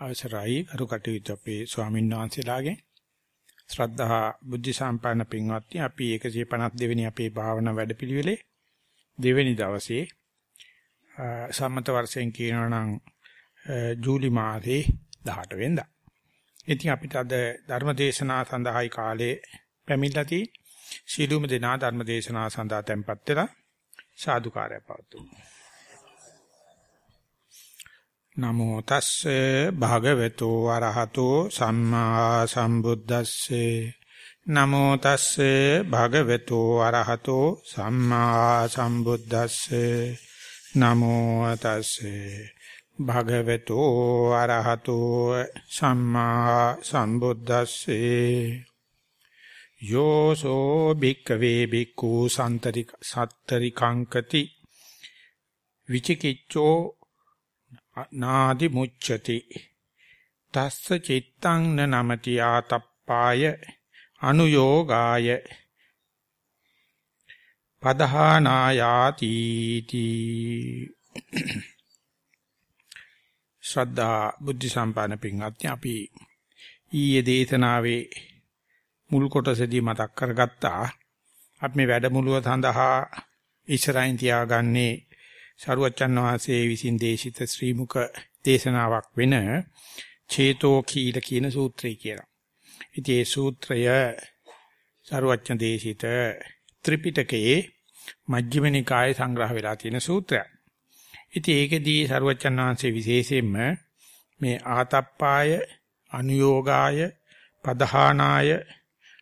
අවසරයි අරු කටයුතු අපේ ස්වාමීන් වහන්සේලාගෙන් ශ්‍රද්ධා බුද්ධ සම්පන්න පින්වත්නි අපි 152 වෙනි අපේ භාවනා වැඩපිළිවෙලේ දෙවෙනි දවසේ සම්මත වර්ෂයෙන් කියනවා නම් ජූලි මාසේ 18 වෙනිදා. ඉතින් අපිට අද ධර්ම දේශනා සඳහායි කාලේ පැමිණලා තියෙන්නේ. සීලුම දෙනා ධර්ම දේශනා සඳහා tempත් වෙලා සාදුකාරය පවතුමු. නමෝ තස්සේ භගවතු වරහතෝ සම්මා සම්බුද්දස්සේ. නමෝ තස්සේ භගවතු වරහතෝ සම්මා සම්බුද්දස්සේ. නමෝ තස්සේ භගවතු වරහතෝ සම්මා සම්බුද්දස්සේ. යෝසෝ භික්කවේ භික්ඛු සන්තරික සත්තරිකංකති විචිකිච්ඡෝ නාදි මුච්ඡති. තස්ස චිත්තං න නමති ආතප්පාය අනුയോഗාය පදහානායාති තී ශ්‍රද්ධා බුද්ධ සම්පන්න පින්වත්නි අපි ඊයේ දේශනාවේ මුල් කොටසදී මතක් කරගත්තා. අපි මේ වැඩමුළුව සඳහා ඉස්සරහින් තියාගන්නේ සරුවච්චන් වහන්සේ විසින් දේශිත ශ්‍රී මුක දේශනාවක් වෙන චේතෝ කීල කියන සූත්‍රය කියලා. ඉතින් මේ සූත්‍රය සරුවච්චන් දේශිත ත්‍රිපිටකයේ මජ්ක්‍ධිම නිකායේ සංග්‍රහ වෙලා තියෙන සූත්‍රයක්. ඉතින් ඒකෙදී සරුවච්චන් වහන්සේ විශේෂයෙන්ම මේ ආතප්පාය අනුയോഗාය පදහානාය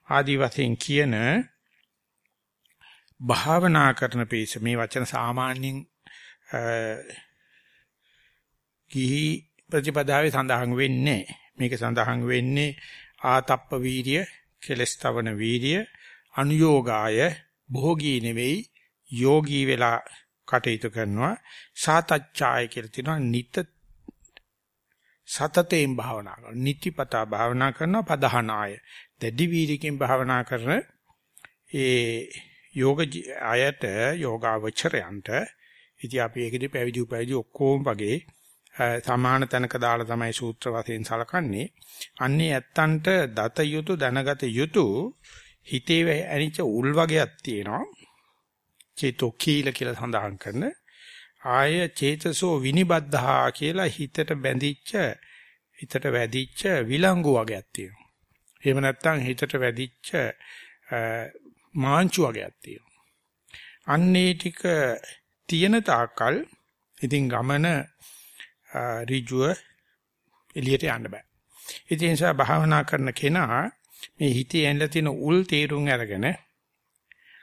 ආදි වශයෙන් කියන භාවනා කරන පිස මේ වචන සාමාන්‍යයෙන් කිහි ප්‍රතිපදාවේ සඳහන් වෙන්නේ මේක සඳහන් වෙන්නේ ආතප්ප වීර්ය කෙලස්තවන වීර්ය අනුയോഗාය භෝගී නෙවෙයි යෝගී වෙලා කටයුතු කරනවා. සාතච්ඡාය කියලා තියෙනවා. නිත සතතේම් භාවනා කරනවා. නිතිපතා භාවනා කරනවා. පදහනාය. දැඩි වීර්යකින් භාවනා කරන ඒ යෝග ආයත යෝගාවචරයන්ට ඉතින් අපි ඒකදී පැවිදි උපැවිදි ඔක්කොම වගේ සමාන තැනක දාලා තමයි සූත්‍ර වශයෙන් සලකන්නේ. අන්නේ ඇත්තන්ට දත යුතු දැනගත යුතු හිතේ ඇනිච්ච උල් වගේක් තියෙනවා. චේතෝ කීල කියලා සඳහන් කරන ආය චේතසෝ විනිබද්ධහා කියලා හිතට බැඳිච්ච හිතට වැදිච්ච විලංගු වගේක් තියෙනවා. එහෙම නැත්නම් හිතට වැදිච්ච මාංචු වගේක් තියෙනවා. අන්නේ ටික තියෙන තාක්කල් ඉතින් ගමන ඍජුව එළියට යන්න බෑ. ඉතින් ඒ නිසා භාවනා කරන කෙනා මේ හිතේ ඇඳලා තියෙන උල් තීරුම් අරගෙන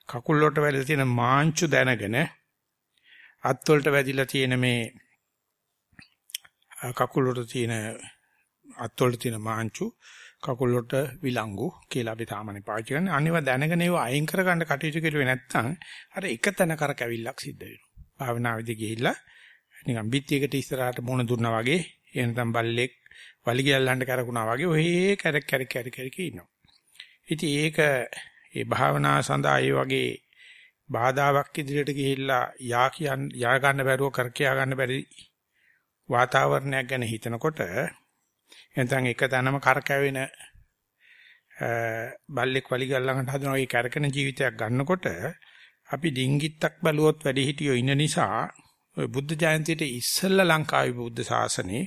කකුල් වලට වැදලා තියෙන මාංචු දැනගෙන අත් වලට වැදිලා තියෙන මේ කකුල් වලට තියෙන අත් වලට තියෙන මාංචු කකුල් වලට විලංගු කියලා අපි සාමාන්‍ය පාවිච්චි කරන්නේ. අනිවා දැනගෙන ඒව අයින් කරගන්න කටයුතු කරුවේ නැත්නම් අර එක තැන කරකැවිල්ලක් සිද්ධ වෙනවා. භාවනාවේදී ගිහිල්ලා නිකන් බිත්තියකට ඉස්සරහට මුණ දුන්නා වගේ එනතම් බල්ලෙක් වලිගය අල්ලන්න කරකුණා වගේ ඔහේ කැරක් කැරක් කැරක් කැරක් ඉන්නවා. ඉතින් ඒක ඒ භාවනා සඳහා ඒ වගේ බාධාවක් ඉදිරියට ගිහිල්ලා යා කියන් යා ගන්න බැරුව කර කියා ගන්න බැරි වාතාවරණයක් ගැන හිතනකොට එතන එක තැනම කරකැවෙන බල්ලෙක් වලිගය අල්ලන්න හදන ඔය කරකන ජීවිතයක් ගන්නකොට අපි ඩිංගිත්තක් බැලුවොත් වැඩි හිටියෝ ඉන්න නිසා ඔය බුද්ධ ජයන්තියට ඉස්සෙල්ලා ලංකාවේ බුද්ධ ශාසනේ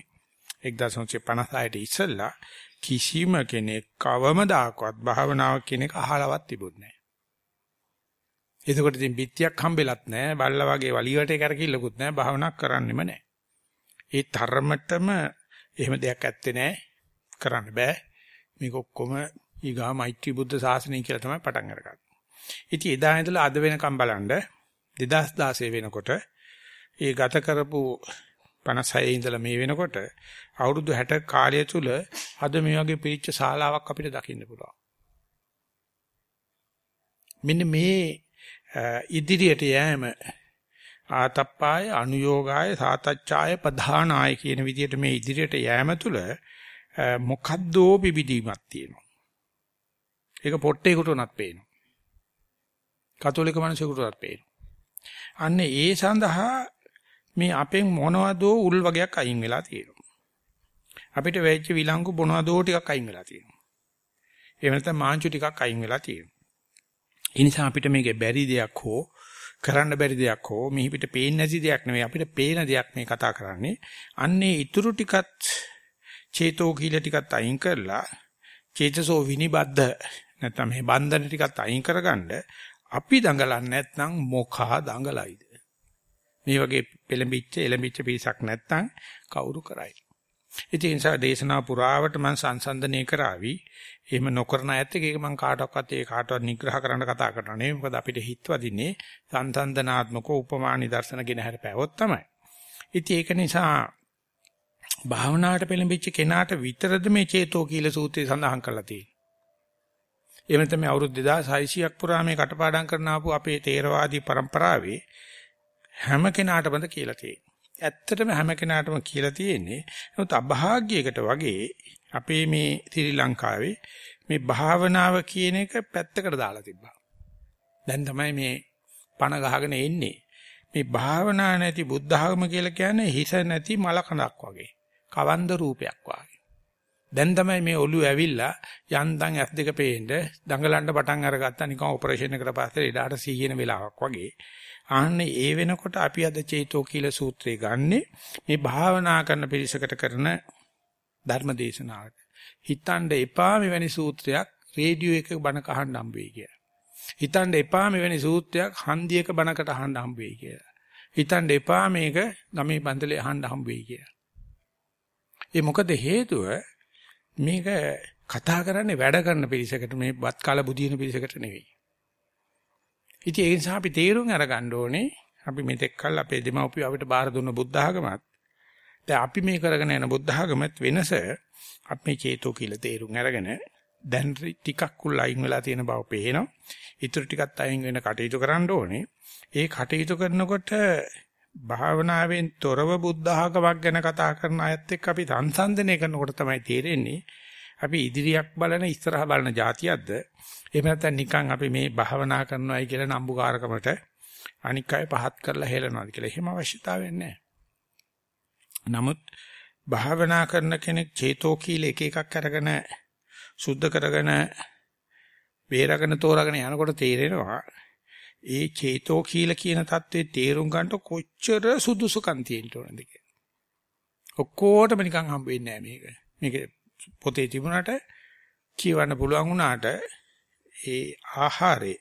1956ට ඉස්සෙල්ලා කිසිම කෙනෙක් කවමදාකවත් භාවනාවක් කියන එක අහලවත් තිබුණේ නැහැ. එතකොට ඉතින් පිටියක් හම්බෙලත් නැහැ, බල්ලා වගේ වලියට කරකිල්ලකුත් නැහැ, භාවනා කරන්නෙම නැහැ. ඒ තරමටම එහෙම දෙයක් ඇත්තේ නැහැ. කරන්න බෑ. මේක ඔක්කොම ඊගා මෛත්‍රී බුද්ධ ශාසනය කියලා තමයි පටන් අරගන්නේ. ඉතින් එදා ඉඳලා අද වෙනකම් බලන්න 2016 වෙනකොට ඒ ගත කරපු 56 ඉඳලා මේ වෙනකොට අවුරුදු 60 කාලය තුල අද මේ වගේ පිරිච්ච ශාලාවක් අපිට දකින්න පුළුවන්. මෙන්න මේ ඉදිරියට යෑම ආතප්පාය අනුയോഗාය සාතච්ඡාය ප්‍රධානාය කියන විදිහට මේ ඉදිරියට යෑම තුල මොකද්දෝ පිබිදීමක් තියෙනවා. ඒක පොට්ටේකට උනත් පේනවා. කතෝලික මිනිසෙකුටවත් පේනවා. අන්න ඒ සඳහා මේ අපෙන් මොනවදෝ උල් වගේක් අයින් වෙලා තියෙනවා. අපිට වෙච්ච විලංගු බොනවදෝ ටිකක් අයින් වෙලා තියෙනවා. එහෙම නැත්නම් මාංචු ටිකක් අයින් වෙලා තියෙනවා. ඒ නිසා අපිට මේකේ බැරි දෙයක් හෝ කරන්න බැරි දෙයක් හෝ මිහි පිට පේන්නේ නැති දෙයක් නෙවෙයි අපිට පේන දෙයක් මේ කතා කරන්නේ. අන්නේ ඊතුරු ටිකත් චේතෝ කීල ටිකත් අයින් කරලා චේතසෝ විනිබද්ධ නැත්නම් මේ බන්ධන ටිකත් අයින් කරගන්න අපි දඟලන්නේ නැත්නම් මොකා දඟලයිද? මේ වගේ පෙළඹිච්ච එළඹිච්ච පිරිසක් නැත්නම් කවුරු කරයි? ඉතින් ඒ නිසා දේශනා පුරාවට මම සංසන්දනය කරાવી. එහෙම නොකරන ඇත්ත ඒක මම කාටවත් ඒ කාටවත් නිග්‍රහ කරන්න කතා කරනවා නෙවෙයි. මොකද අපිට හිත වදින්නේ සංසන්දනාත්මක උපමා නිදර්ශන ගෙන හැරපෑවොත් තමයි. ඉතින් ඒක නිසා භාවනාවට පෙළඹිච්ච කෙනාට විතරද මේ චේතෝ කියලා සූත්‍රය සඳහන් කරලා තියෙන්නේ. එහෙම නැත්නම් මේ අවුරුදු 2600ක් පුරා මේ කටපාඩම් කරන ආපු අපේ තේරවාදී પરම්පරාවේ හැම කෙනාටමද කියලා තියෙන්නේ. ඇත්තටම හැම කෙනාටම කියලා තියෙන්නේ. නමුත් අභාග්‍යයකට වගේ අපේ මේ ශ්‍රී ලංකාවේ මේ භාවනාව කියන එක පැත්තකට දාලා තිබ්බා. දැන් තමයි මේ පණ ගහගෙන එන්නේ. මේ භාවනා නැති බුද්ධ ආගම කියලා කියන්නේ හිස නැති මල කඳක් වගේ. කවන්ද රූපයක් වගේ. දැන් තමයි මේ ඔළුව ඇවිල්ලා යන්තම් ඇස් දෙක පේන්න දඟලන්න පටන් අරගත්තා නිකන් ඔපරේෂන් එකට පස්සේ ඉඩාට සීහින වෙලාවක් වගේ. ආන්නේ ඒ වෙනකොට අපි අද චේතෝ කියලා සූත්‍රය ගන්නෙ මේ භාවනා කරන පිරිසකට කරන ධර්ම දේශනාවට. හිතන්න එපා මෙවැනි සූත්‍රයක් රේඩියෝ එකක බණ කහන්න හම්බ වෙයි කියලා. හිතන්න එපා මෙවැනි සූත්‍රයක් හන්දියක බණකට අහන්න හම්බ වෙයි කියලා. හිතන්න එපා මේක ගමේ පන්තලේ අහන්න හම්බ වෙයි කියලා. ඒ මොකද හේතුව මේක කතා කරන්නේ වැඩ කරන පිරිසකට මේ වත් කාල බුදින පිරිසකට නෙවෙයි. ඉතින් ඒ නිසා අපි තේරුම් අරගන්න ඕනේ අපි මෙතෙක් කල් අපේ දෙමව්පිය අපිට බාර දුන්න බුද්ධ ආගමත් දැන් අපි මේ කරගෙන යන බුද්ධ ආගමත් වෙනස අපි මේ චේතෝ කියලා තේරුම් අරගෙන දැන් ටිකක් උල් අයින් වෙලා තියෙන බව පේනවා. ඊටු ටිකක් අයින් වෙන කටයුතු කරන්න ඕනේ. ඒ කටයුතු කරනකොට භාවනාවෙන් තොරව බුද්ධ ආගමක් ගැන කතා කරන අයත් එක්ක අපි සංසන්දනය කරනකොට තමයි තේරෙන්නේ අපි ඉදිරියක් බලන ඉස්සරහ බලන જાතියක්ද එහෙම නැත්නම් නිකන් අපි මේ භාවනා කරනවායි කියලා නම්බුකාරකමට අනික් අය පහත් කරලා හෙලනවාද කියලා එහෙම අවශ්‍යතාවයක් නැහැ. නමුත් භාවනා කරන කෙනෙක් චේතෝ කීල එක එකක් අරගෙන සුද්ධ කරගෙන වේරගෙන තෝරාගෙන යනකොට තේරෙනවා ඒ චේතෝ කීල කියන தત્ත්වේ තේරුම් ගන්නට කොච්චර සුදුසුකම් තියෙන්න ඕනද කියලා. ඔක්කොටම නිකන් හම්බ වෙන්නේ නැහැ මේක. මේක පොතේ තිබුණාට කියවන්න පුළුවන් වුණාට ඒ ආහාරේ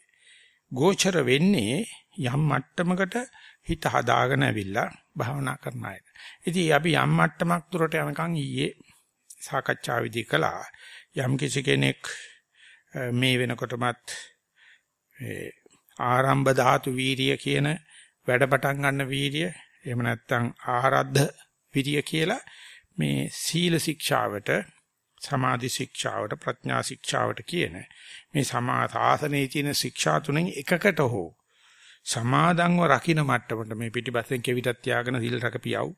ගෝචර වෙන්නේ යම් මට්ටමකට හිත හදාගෙන ඇවිල්ලා භාවනා කරන අය. ඉතින් අපි යම් මට්ටමක් දුරට යනකම් ඊයේ සාකච්ඡා විදි කළා. යම් කිසි කෙනෙක් මේ වෙනකොටමත් ආරම්භ ධාතු වීරිය කියන වැඩ පටන් ගන්න වීරිය එහෙම නැත්නම් ආරද්ධ විරිය කියලා මේ සීල ශික්ෂාවට සමාධි ශික්ෂාවට ප්‍රඥා ශික්ෂාවට කියන මේ සමාත ආසනයේ තියෙන ශික්ෂා තුනෙන් එකකට හෝ සමාදන්ව රකින්න මට්ටමට මේ පිටිපස්සෙන් කෙවිතක් තියාගෙන සිල් රකපියව්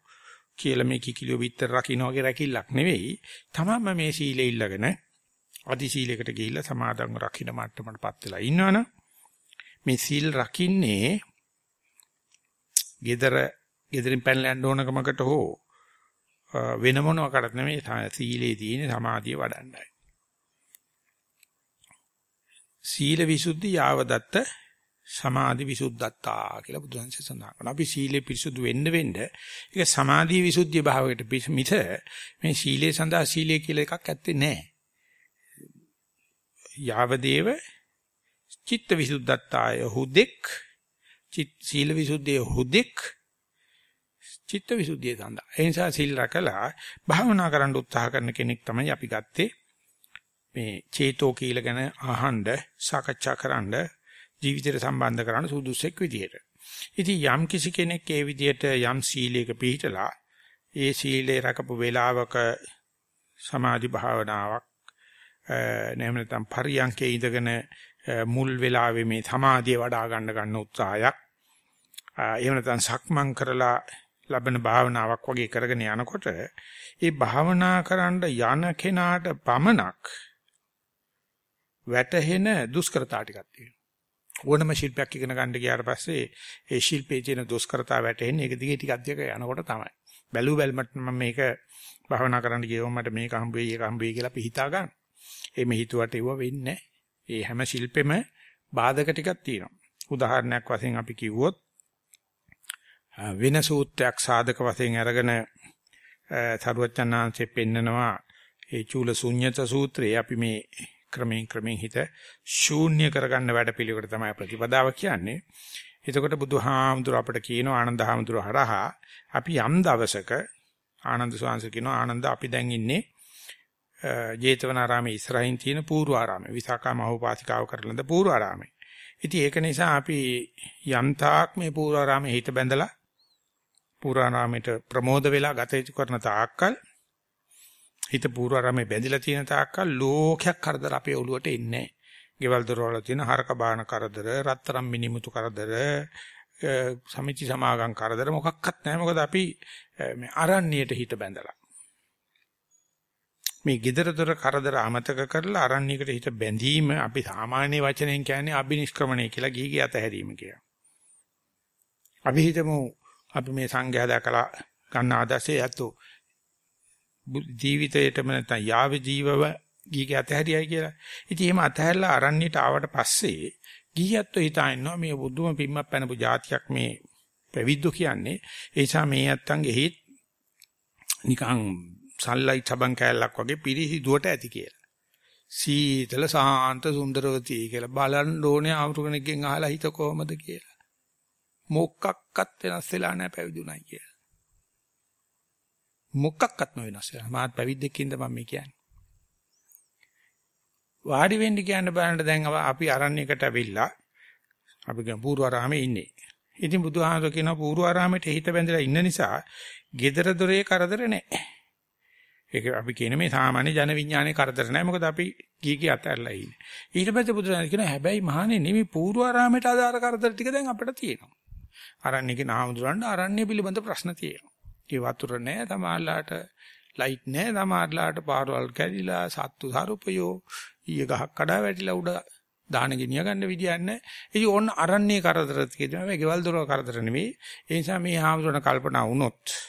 කියලා මේ කිකිලිය විතර රකින්න වගේ රැකිල්ලක් නෙවෙයි. තමම මේ සීලෙ ඉල්ලගෙන අදි සීලයකට ගිහිල්ලා සමාදන්ව රකින්න මට්ටමටපත් වෙලා ඉන්නවනම් මේ සීල් රකින්නේ gedara gederin පැනලා යන්න ඕනකමකට හෝ වෙන මොනවාකට නෙමෙයි සීලේ තියෙන සමාධිය වඩන්නයි. සීල විසුද්ධි යාවදත්ත සමාධි විසුද්ධත්තා කියලා බුදුන්සේ සඳහන් කරනවා. අපි සීලේ පිරිසුදු වෙන්න වෙන්න ඒක සමාධි විසුද්ධිය භාවයට මිස මේ සීලේ සඳහා සීලය කියලා එකක් ඇත්තේ නැහැ. යාවදේව චිත්ත විසුද්ධත්තාය හුදෙක් සීල විසුද්ධිය හුදෙක් චිත්ත විසුද්ධිය සඳහා. ඒ නිසා සිල් රැකලා භාවනා කරන්න උත්සාහ කරන කෙනෙක් තමයි අපි ගත්තේ. මේ චේතෝ කීල ගැන අහන්න, සාකච්ඡා කරන්න, ජීවිතයට සම්බන්ධ කරන්න සුදුසෙක් විදියට. ඉතින් යම් කිසි කෙනෙක් ඒ විදියට යම් සීලයක පිළිහිටලා ඒ සීලේ රැකපු වේලාවක සමාධි භාවනාවක් එහෙම නැත්නම් පරියන්කේ ඉඳගෙන මුල් වෙලාවේ මේ සමාධිය වඩා ගන්න ගන්න උත්සාහයක් එහෙම නැත්නම් සක්මන් කරලා ලබන භාවනාවක් වගේ කරගෙන යනකොට ඒ භාවනා කරන්න යන කෙනාට පමණක් වැටහෙන දුෂ්කරතා ටිකක් තියෙනවා. ඕනම ශිල්පයක් ඉගෙන ගන්න ගියාට පස්සේ ඒ ශිල්පයේ තියෙන දුෂ්කරතා වැටෙන්නේ ඒක දිගේ ටිකක් දිග යනකොට තමයි. බැලු බැලමට මම මේක භාවනා කරන්න ගියවම මට මේක හම්බ වෙයි ඒක හම්බ වෙයි කියලා අපි හිතා ගන්න. එimhe හිතුවට ඒව වෙන්නේ ඒ හැම ශිල්පෙම බාධක ටිකක් තියෙනවා. උදාහරණයක් වශයෙන් අපි කිව්වොත් වෙන සූත්‍රයක් සාධක වශයෙන් අරගෙන සරුවචනාංශෙ පෙන්නනවා ඒ චූල ශුන්්‍යත සූත්‍රයේ අපි මේ ක්‍රමයෙන් ක්‍රමයෙන් හිත ශූන්‍ය කරගන්න වැඩපිළිවෙලට තමයි ප්‍රතිපදාව කියන්නේ. එතකොට බුදුහාමුදුර අපට කියනවා ආනන්ද හාමුදුර හරහා අපි යම් දවසක ආනන්ද සෝංශ කියනවා ආනන්ද අපි දැන් ඉන්නේ ජේතවනාරාමේ ඉස්සරහින් තියෙන පූර්වාරාමේ විසාකා මහෝපාසිකාව කරලඳ පූර්වාරාමේ. ඉතින් ඒක නිසා අපි යම්තාක් මේ පූර්වාරාමේ හිත බැඳලා පූර්වාරාමේට ප්‍රමෝද වෙලා ගත යුතු කරන තාක්කල් හිත පූර්වාරාමේ බැඳිලා තියෙන තාක්කල් ලෝකයක් කරදර අපේ ඔළුවට එන්නේ නැහැ. ගෙවල් දොරවල තියෙන හරක බාන කරදර, රත්තරම් මිනිමුතු කරදර, සමිති සමාගම් කරදර මොකක්වත් නැහැ. මොකද අපි මේ අරණ්‍යයට හිත බැඳලා. මේ gedara dora කරදර අමතක කරලා අරණ්‍යයකට හිත බැඳීම අපි සාමාන්‍ය වචනෙන් කියන්නේ අබිනිෂ්ක්‍රමණය කියලා ගිහිගේ අතහැරීම කියලා. අපි හිතමු අපි මේ සංඝයා දැකලා ගන්න ආදර්ශය ඇත්තෝ ජීවිතයේටම නැත්නම් යාව ජීවව ගිහිගේ අතහැරියයි කියලා. ඉතින් එහෙම අතහැරලා අරණ්‍යයට ආවට පස්සේ ගිහියත් හිතා ඉන්නවා මේ බුදුම පිම්මක් පැනපු જાතියක් මේ පැවිද්දෝ කියන්නේ. ඒ නිසා මේ නැත්තන්ගේ හිත නිකන් සල්ලයි චබන් කෑල්ලක් වගේ පිරිසිදුවට ඇති කියලා. සීතල සාන්ත සුන්දරවතී කියලා බලන්න ඕනේ ආමතු කෙනෙක්ගෙන් අහලා හිත කොහමද කියලා. මොකක්වත් වෙනස් වෙලා නැහැ පැවිදුණයි කියලා. මොකක්වත් නොවෙනස් වෙලා. මාත් පැවිද්දෙක්ින්ද මම මේ කියන්නේ. වාඩි වෙන්න කියන්න බලන්න දැන් අපි අරණ්‍යයකට ඇවිල්ලා අපි කියන පූර්වාරාමේ ඉන්නේ. ඉතින් බුදුහාමර කියන පූර්වාරාමයට හිත බැඳලා ඉන්න නිසා gedara dore කරදර නැහැ. ඒක අපි කියන මේ සාමාන්‍ය ජන විඥානයේ කරදර නැහැ. මොකද අපි කීකී අතහැරලා ඉන්නේ. ඊට පස්සේ බුදුරජාණන් කියනවා හැබැයි මහානේ නෙමෙයි පූර්වාරාමයට ආදාර කරදර ටික දැන් අපිට තියෙනවා. අරණ්‍යකේ නාමදුරන්න අරණ්‍ය පිළිබඳ ප්‍රශ්න තියෙනවා. ඒ වතුර නැහැ තමාලාට ලයිට් නැහැ තමාලාට පාරවල් කැඩිලා සත්තු සරුපයෝ ඊය ගහක් කඩා වැටිලා උඩ දාන ගෙනිය ගන්න විදියක් නැහැ. ඉතින් ඕන්න අරණ්‍ය කරදර තියෙනවා. මේ ගෙවල් දොර කරදර නෙමෙයි. ඒ නිසා මේ හාමුදුරන කල්පනා වුණොත්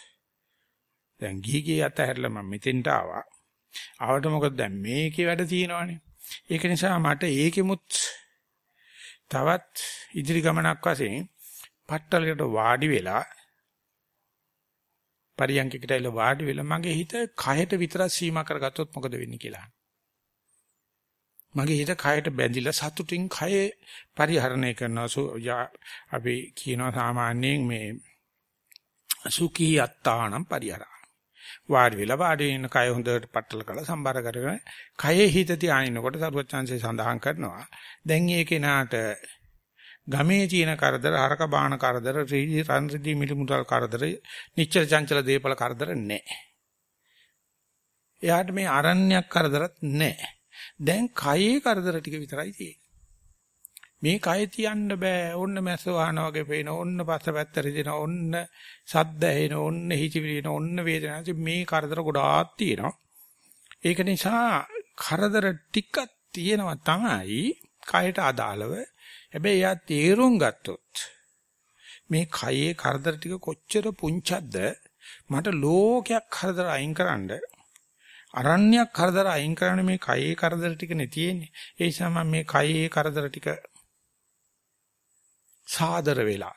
දැන් ගිහි ගිය අතහැරලා මම මෙතෙන්ට ආවා. ආවට මොකද දැන් මේකේ වැඩ තියෙනවනේ. ඒක නිසා මට ඒකෙමුත් තවත් ඉදිරි ගමනක් වශයෙන් පට්ටලකට වාඩි වෙලා පරියන්කකට ඇවිල්ලා වාඩි වෙලා මගේ හිත කයට විතර සීමා කරගත්තොත් මොකද වෙන්නේ කියලා. මගේ හිත කයට බැඳිලා සතුටින් කය පරිහරණය කරනවා අපි කියනවා සාමාන්‍යයෙන් මේ සුඛී අත්තානම් පරිහරණ වාඩි වෙලා වාඩි වෙන කය හොඳට පట్టල කරලා සම්බර කරගෙන කයේ හිත තියානිනකොට සරුවචාන්සේ සඳහන් කරනවා දැන් මේ කෙනාට ගමේ තියෙන කරදර හරක බාන කරදර රීදි රන් රිදි මිලිමුදල් කරදර නිච්චල චංචල දීපල කරදර නැහැ. එයාට මේ අරණ්‍යයක් කරදරත් නැහැ. දැන් කයේ කරදර ටික විතරයි තියෙන්නේ. මේ කය තියන්න බෑ. ඔන්න මැස්ස වහන වගේ පේන. ඔන්න පස්සපැත්ත රිදෙන. ඔන්න සද්ද ඇහෙන. ඔන්න හිචිවිලින. ඔන්න වේදනාව. මේ කරදර ගොඩාක් තියෙනවා. ඒක නිසා කරදර ටිකක් තියෙනවා තමයි කයට අදාළව. හැබැයි යා තේරුම් ගත්තොත් මේ කයේ කරදර ටික කොච්චර පුංචක්ද මට ලෝකයක් කරදර අයින් කරන්න අරණ්‍යයක් කරදර අයින් කරන්න මේ කයේ කරදර ටික නේ තියෙන්නේ ඒ නිසා මම මේ කයේ කරදර ටික සාදර වෙලා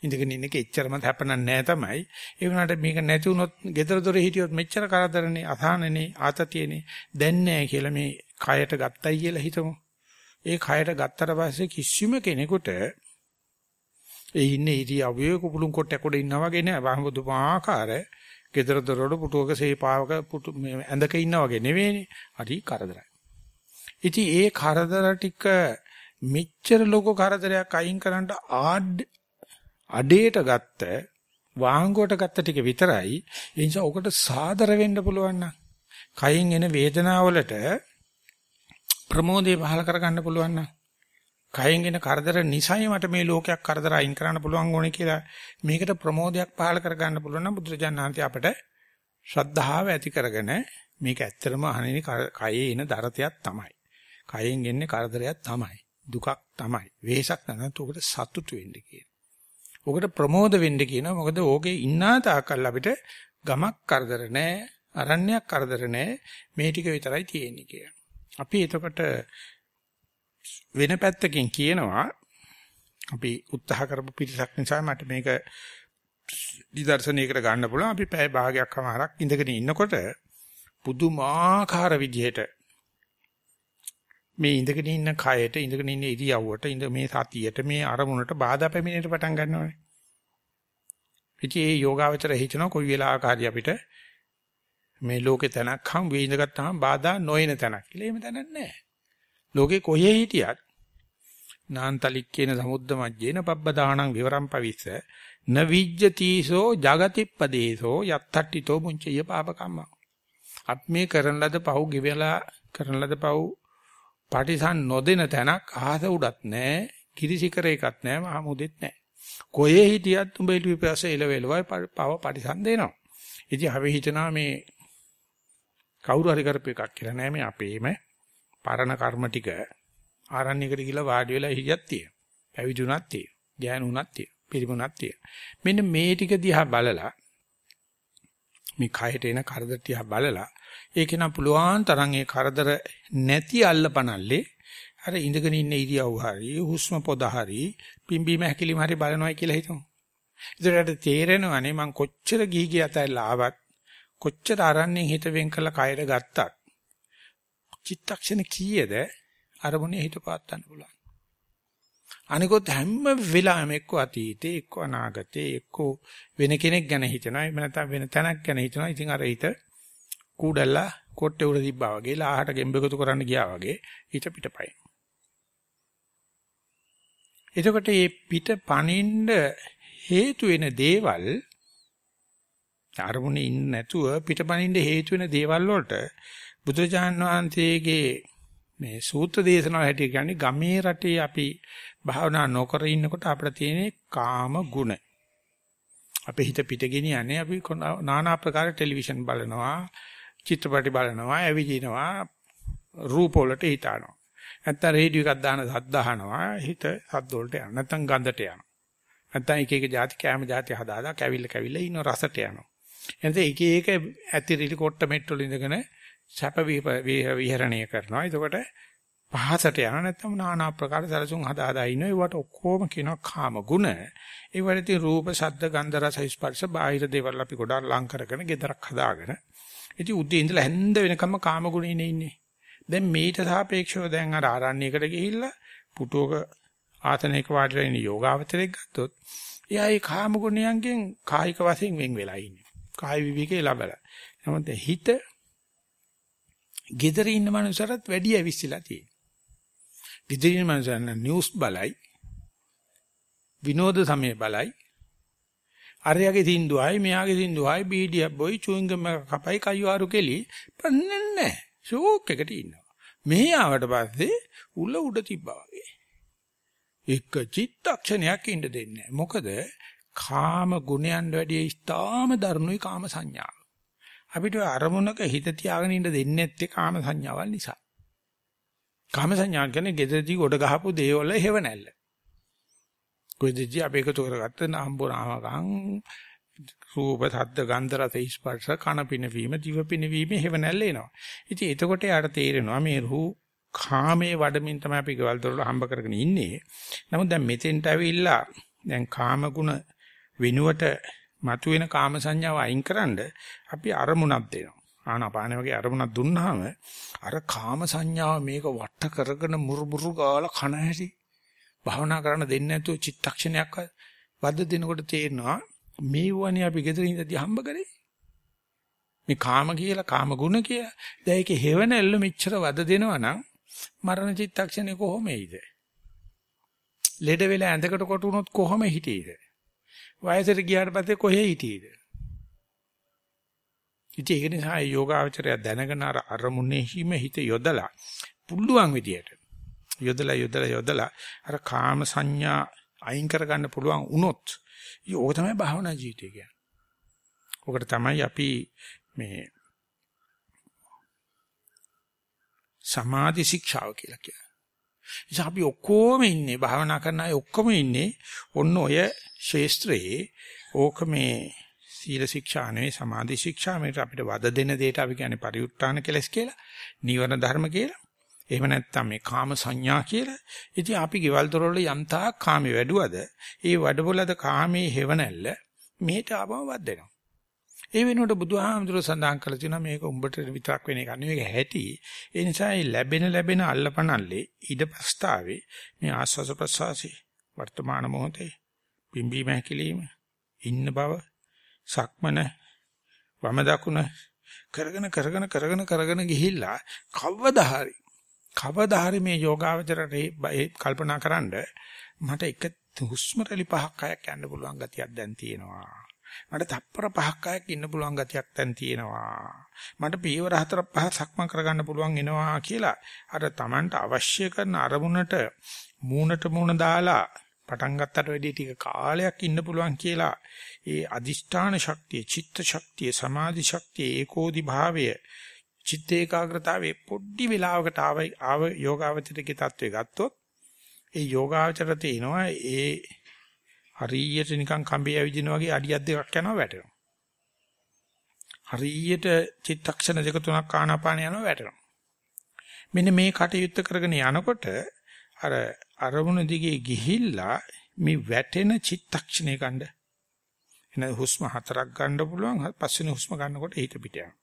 ඉඳගෙන ඉන්න එක එච්චරම හැප්පෙන්නේ නැහැ තමයි. ඒ වුණාට මේක නැති වුණොත් gedara dore හිටියොත් මෙච්චර කරදරනේ අසහනනේ ආතතියනේ දැන් නැහැ කියලා මේ කයට ගත්තයි කියලා හිතමු. ඒ කයට ගත්තට පස්සේ කිසිම කෙනෙකුට ඒ ඉන්නේ ඉරියව්වේ කුපුලුම් කොටයක් උඩ ඉන්නා වගේ නෑ. වහම දුමාකාර gedara dore වල පුටුවක සේපාවක පුටු ඇඳක ඉන්නා වගේ නෙවෙයිනේ. හරි කරදරයි. ඉතින් ඒ කරදර ටික මෙච්චර ලොකු කරදරයක් අයින් කරන්න අඩේට ගත්ත වාංගුවට ගත්ත ටික විතරයි ඒ නිසා ඔකට සාදර වෙන්න පුළුවන් නම් කයින් එන වේදනාවලට ප්‍රමෝදේ පහල කරගන්න පුළුවන් නම් කයින් එන කරදර නිසයි මට මේ ලෝකයක් කරදර අයින් කරන්න පුළුවන් ඕනේ කියලා මේකට ප්‍රමෝදයක් පහල කරගන්න පුළුවන් නම් බුදුරජාණන් අපට ශ්‍රද්ධාව ඇති කරගෙන මේක ඇත්තටම අහන්නේ කයේ එන දරතයක් තමයි. කයෙන් එන්නේ කරදරයක් තමයි. දුකක් තමයි. වෙහසක් නැත්නම් උකට සතුටු වෙන්න කියන. උකට ප්‍රමෝද වෙන්න කියනවා. මොකද ඕකේ ඉන්නා තාකල් අපිට ගමක් කරදර නැහැ, අරණ්‍යයක් කරදර නැහැ. මේ ටික විතරයි තියෙන්නේ කියලා. අපි එතකොට වෙන පැත්තකින් කියනවා අපි උත්සාහ කරපු පිටසක් නිසා මට මේක දිදර්ශනයකට ගන්න පුළුවන්. අපි පැය භාගයක්මාරක් ඉඳගෙන ඉන්නකොට පුදුමාකාර විදිහට මේ ඉඳගෙන ඉන්න කයට ඉඳගෙන ඉන්න ඉරියව්වට ඉඳ මේ සතියට මේ අරමුණට බාධා පැමිණෙන්න පටන් ගන්නවානේ. ඉතින් ඒ යෝගාවචර හිතනවා කොයි වෙලාවක හරි අපිට මේ ලෝකේ තැනක් හම් වේ ඉඳගත්තාම බාධා නොයන තැනක් කියලා. එහෙම තැනක් නැහැ. ලෝකේ කොහේ හිටියත් නාන්තලික් කියන සමුද්ද මජ්ජේන පබ්බදානං විවරම් පවිස්ස න විජ්ජතිසෝ జగතිප්පදේසෝ යත්තට්ටිතෝ මුංචය පාපකම්ම. අපි මේ කරන ලද පව් ගෙවලා කරන ලද පව් පටිසන් නොදෙන තැනක් අහස උඩත් නැහැ කිරිසිකර එකක් නැහැ මහ මුදෙත් නැහැ කොහේ හිටියත් උඹ ඉලිපස්ස එලවෙලවයි පව පටිසන් දෙනවා. ඉතින් අපි හිතනවා මේ කවුරු හරි කරපු එකක් කියලා නෑ මේ අපේම පරණ කර්ම ටික ආරණ්‍යයකට ගිහිල්ලා වාඩි වෙලා හිටියක් තියෙනවා පැවිදුණක් තියෙනවා ධ්‍යානුණක් තියෙනවා පිරිමුණක් තියෙනවා මෙන්න මේ ටික දිහා බලලා මේ කයට එන කරදර දිහා බලලා ඒක නම් පුළුවන් තරම් ඒ කරදර නැති අල්ලපනල්ලේ අර ඉඳගෙන ඉන්න ඉරියව් හරි හුස්ම පොද හරි පිම්බීම හැකිලිම හරි බලනවා කියලා හිතමු. ඉතින් තේරෙනවනේ මං කොච්චර ගිහි ගිය අතල්ලා ආවත් කොච්චර අරන්නේ හිත වෙන් කරලා කයර ගත්තත් චිත්තක්ෂණ කීයද අරමුණේ හිත පාත්තන්න පුළුවන්. අනිකොත් හැම වෙලාවෙම එක්ක අතීතේ එක්ක අනාගතේ එක්ක වෙන කෙනෙක් ගැන හිතනවා එහෙම නැත්නම් වෙන තැනක් ගැන හිතනවා ඉතින් අර හිත කූඩල්ලා කොට්ටේ උඩ තිබ්බා වගේ ලාහට ගෙම්බෙකුතු කරන්න ගියා වගේ හිත පිටපයි. එතකොට මේ පිට පනින්න හේතු වෙන දේවල් අරමුණේ ඉන්න නැතුව පිටපනින්න හේතු වෙන දේවල් වලට බුදුරජාන් වහන්සේගේ මේ සූත්‍ර දේශනාව හැටියට කියන්නේ ගමේ රටේ අපි භාවනා නොකර ඉන්නකොට අපිට තියෙන කාම ගුණ. අපේ හිත පිට ගෙනියන්නේ අපි নানা ආකාර ටෙලිවිෂන් බලනවා, චිත්‍රපටි බලනවා, ඇවිදිනවා, රූප වලට හිතනවා. නැත්තම් රේඩියෝ එකක් දාන සද්ද අහනවා, හිත සද්ද වලට යනවා. නැත්තම් ගඳට යනවා. නැත්තම් එක එක જાති කැම જાති හදාදා කැවිල්ල කැවිල්ල ඉන්න රසට යනවා. එතන එක එක ඇතිරිලි කොට්ට මෙට්ටොල ඉඳගෙන සැප විහරණය කරනවා. එතකොට පහසට යන නැත්නම් নানা ආකාර සැලසුම් හදා හදා ඉන්න ඒවට ඔක්කොම කියනවා කාම ගුණ. ඒවට ඉතින් රූප, ශබ්ද, ගන්ධ, රස, ස්පර්ශ, බාහිර දේවල් අපි ගොඩාක් ලං කරගෙන ගෙදරක් හදාගෙන. ඉතින් උදේ ඉඳලා හැන්ද වෙනකම්ම කාම ගුණේ ඉන්නේ. දැන් මේට සාපේක්ෂව දැන් අර ආරණ්‍යයකට ගිහිල්ලා පුටුවක ආතනයක වාඩිලා ඉන්න යෝගාවචරයක් ගත්තොත් එයා ඒ කාම ගුණයන්ගෙන් කායික වශයෙන් වෙන් වෙලා ඉන්නේ. කාය විවිකේ ලබලා. නමුත් හිත gedare ඉන්න මනුස්සරත් වැඩි ඇවිස්සලා තියෙනවා. Gedare ඉන්න මනුස්සයන් නිවුස් බලයි විනෝද සමය බලයි. අරයාගේ සින්දුවයි මෙයාගේ සින්දුවයි බීඩියක් බොයි චුයින්ගම් එක කපයි කයිවාරු කෙලි. පන්නේ නැහැ. ෂෝක් එකට ඉන්නවා. මේ ආවට පස්සේ උල උඩ තිබ්බා වගේ. එක චිත්තක්ෂණයක් ඉන්න දෙන්නේ මොකද කාම ගුණයන් වැඩි ඉස්තාම දරුණුයි කාම සංඥාව. අපිට අරමුණක හිත තියාගෙන ඉන්න දෙන්නේ නැත්තේ කාම සංඥාවල් නිසා. කාම සංඥා කියන්නේ gedadi ගොඩ ගහපු දේවල් හේව නැල්ල. කොයිදදී අපි එකතු කරගත්ත නම්බුනාමකම් රූප සද්ද ගන්ධ රස ස්පර්ශ කන පිනවීම දිව පිනවීම හේව නැල්ල එනවා. ඉතින් එතකොට යාට තේරෙනවා මේ රූ කාමයේ වඩමින් තමයි අපි ගෙවල් දොරල හම්බ කරගෙන ඉන්නේ. නමුත් දැන් මෙතෙන්ට ඇවිල්ලා දැන් කාම ගුණ වෙනුවට මතුවෙන කාම සංඥාව අයින්කරනද අපි අරමුණක් දෙනවා. ආනාපාන වගේ අරමුණක් දුන්නාම අර කාම සංඥාව මේක වට කරගෙන මුරුමුරු ගාලා කන හැටි භාවනා කරන්න දෙන්නේ නැතුව චිත්තක්ෂණයක් වද්ද දෙනකොට තේරෙනවා මේ වුණේ අපි ගෙදර ඉඳදී හම්බ කරේ. මේ කාම කියලා කාම ගුණ කියලා. දැන් ඒකේ හේවණල්ල මෙච්චර වද දෙනවා නම් මරණ චිත්තක්ෂණේ කොහොමෙයිද? ලෙඩ වෙලා ඇඳකට කොට වුණොත් කොහොම හිටියේද? වයසට ගියාට පස්සේ කොහේ හිටියේද? ඉතින් ඒක නිසා යෝගාචරය දැනගෙන අර අරමුණේ හිම හිත යොදලා පුළුවන් විදියට යොදලා යොදලා යොදලා අර කාම සංඥා අයින් කරගන්න පුළුවන් වුණොත් ඒක තමයි භාවනා ජීවිතය කියන්නේ. ඔකට තමයි අපි මේ සමාධි ශික්ෂාව කියලා කියන්නේ. ඉතින් අපි ඔක්කොම ඉන්නේ භාවනා කරන අය ඔක්කොම ඉන්නේ ඔන්න ඔය ශේස්ත්‍රයේ ඕක මේ සීල ශික්ෂා නෙවෙයි සමාධි ශික්ෂා මේකට අපිට වද දෙන දෙයට අපි කියන්නේ පරිඋත්තාන කෙලස් කියලා. නීවරණ ධර්ම කියලා. එහෙම නැත්නම් මේ කාම සංඥා කියලා. ඉතින් අපි ගෙවල් දොරවල යන්තා කාමේ වැඩුවද ඒ වඩබොලද කාමේ හේවණැල්ල මෙහෙට ආවම වද දෙනවා. ඒ වෙනුවට බුදුහාමුදුර සඳහන් කළ තියෙනවා මේක උඹට විතරක් වෙන එකක් නෙවෙයි ඒක ඇති. ඒ නිසා මේ ලැබෙන ලැබෙන අල්ලපනල්ලේ ඉද ප්‍රස්තාවේ මේ ආස්වාස ප්‍රසවාසී වර්තමාන මොහොතේ පිම්බීම හැකිලිම ඉන්න බව සක්මන වම දකුණ කරගෙන කරගෙන කරගෙන කරගෙන ගිහිල්ලා කවදා හරි කවදා හරි මේ යෝගාවචරයට කල්පනා කරන්ඩ මට එක හුස්ම රැලි පහක් හයක් යන්න පුළුවන් ගතියක් දැන් තියෙනවා. මට තප්පර පහක් හයක් ඉන්න පුළුවන් ගතියක් දැන් තියෙනවා. මට පියවර හතර පහ සක්මන් කරගන්න පුළුවන් එනවා කියලා අර Tamanට අවශ්‍ය කරන අරමුණට මූණට මූණ දාලා පටන් ගත්තට වැඩිය ටික කාලයක් ඉන්න පුළුවන් කියලා ඒ අදිෂ්ඨාන ශක්තිය, චිත්ත ශක්තිය, සමාධි ශක්තිය, ඒකෝදි භාවය, චිත්ත ඒකාග්‍රතාවයේ පොඩි වෙලාවකට ආව ආව යෝගාවචරයේ தત્ත්වය ගත්තොත් ඒ යෝගාවචර තේනවා ඒ හරියට නිකන් කම්බේ ඇවිදින වගේ අඩියක් දෙකක් යනවා වැටෙනවා. හරියට චිත්තක්ෂණ දෙක තුනක් ආනාපාන යනවා වැටෙනවා. මෙන්න මේ කටයුත්ත කරගෙන යනකොට අර අරමුණ දිගේ ගිහිල්ලා මේ වැටෙන චිත්තක්ෂණය ගන්න. එන හුස්ම හතරක් ගන්න පුළුවන් පස්වෙනි හුස්ම ගන්නකොට හිත පිට යනවා.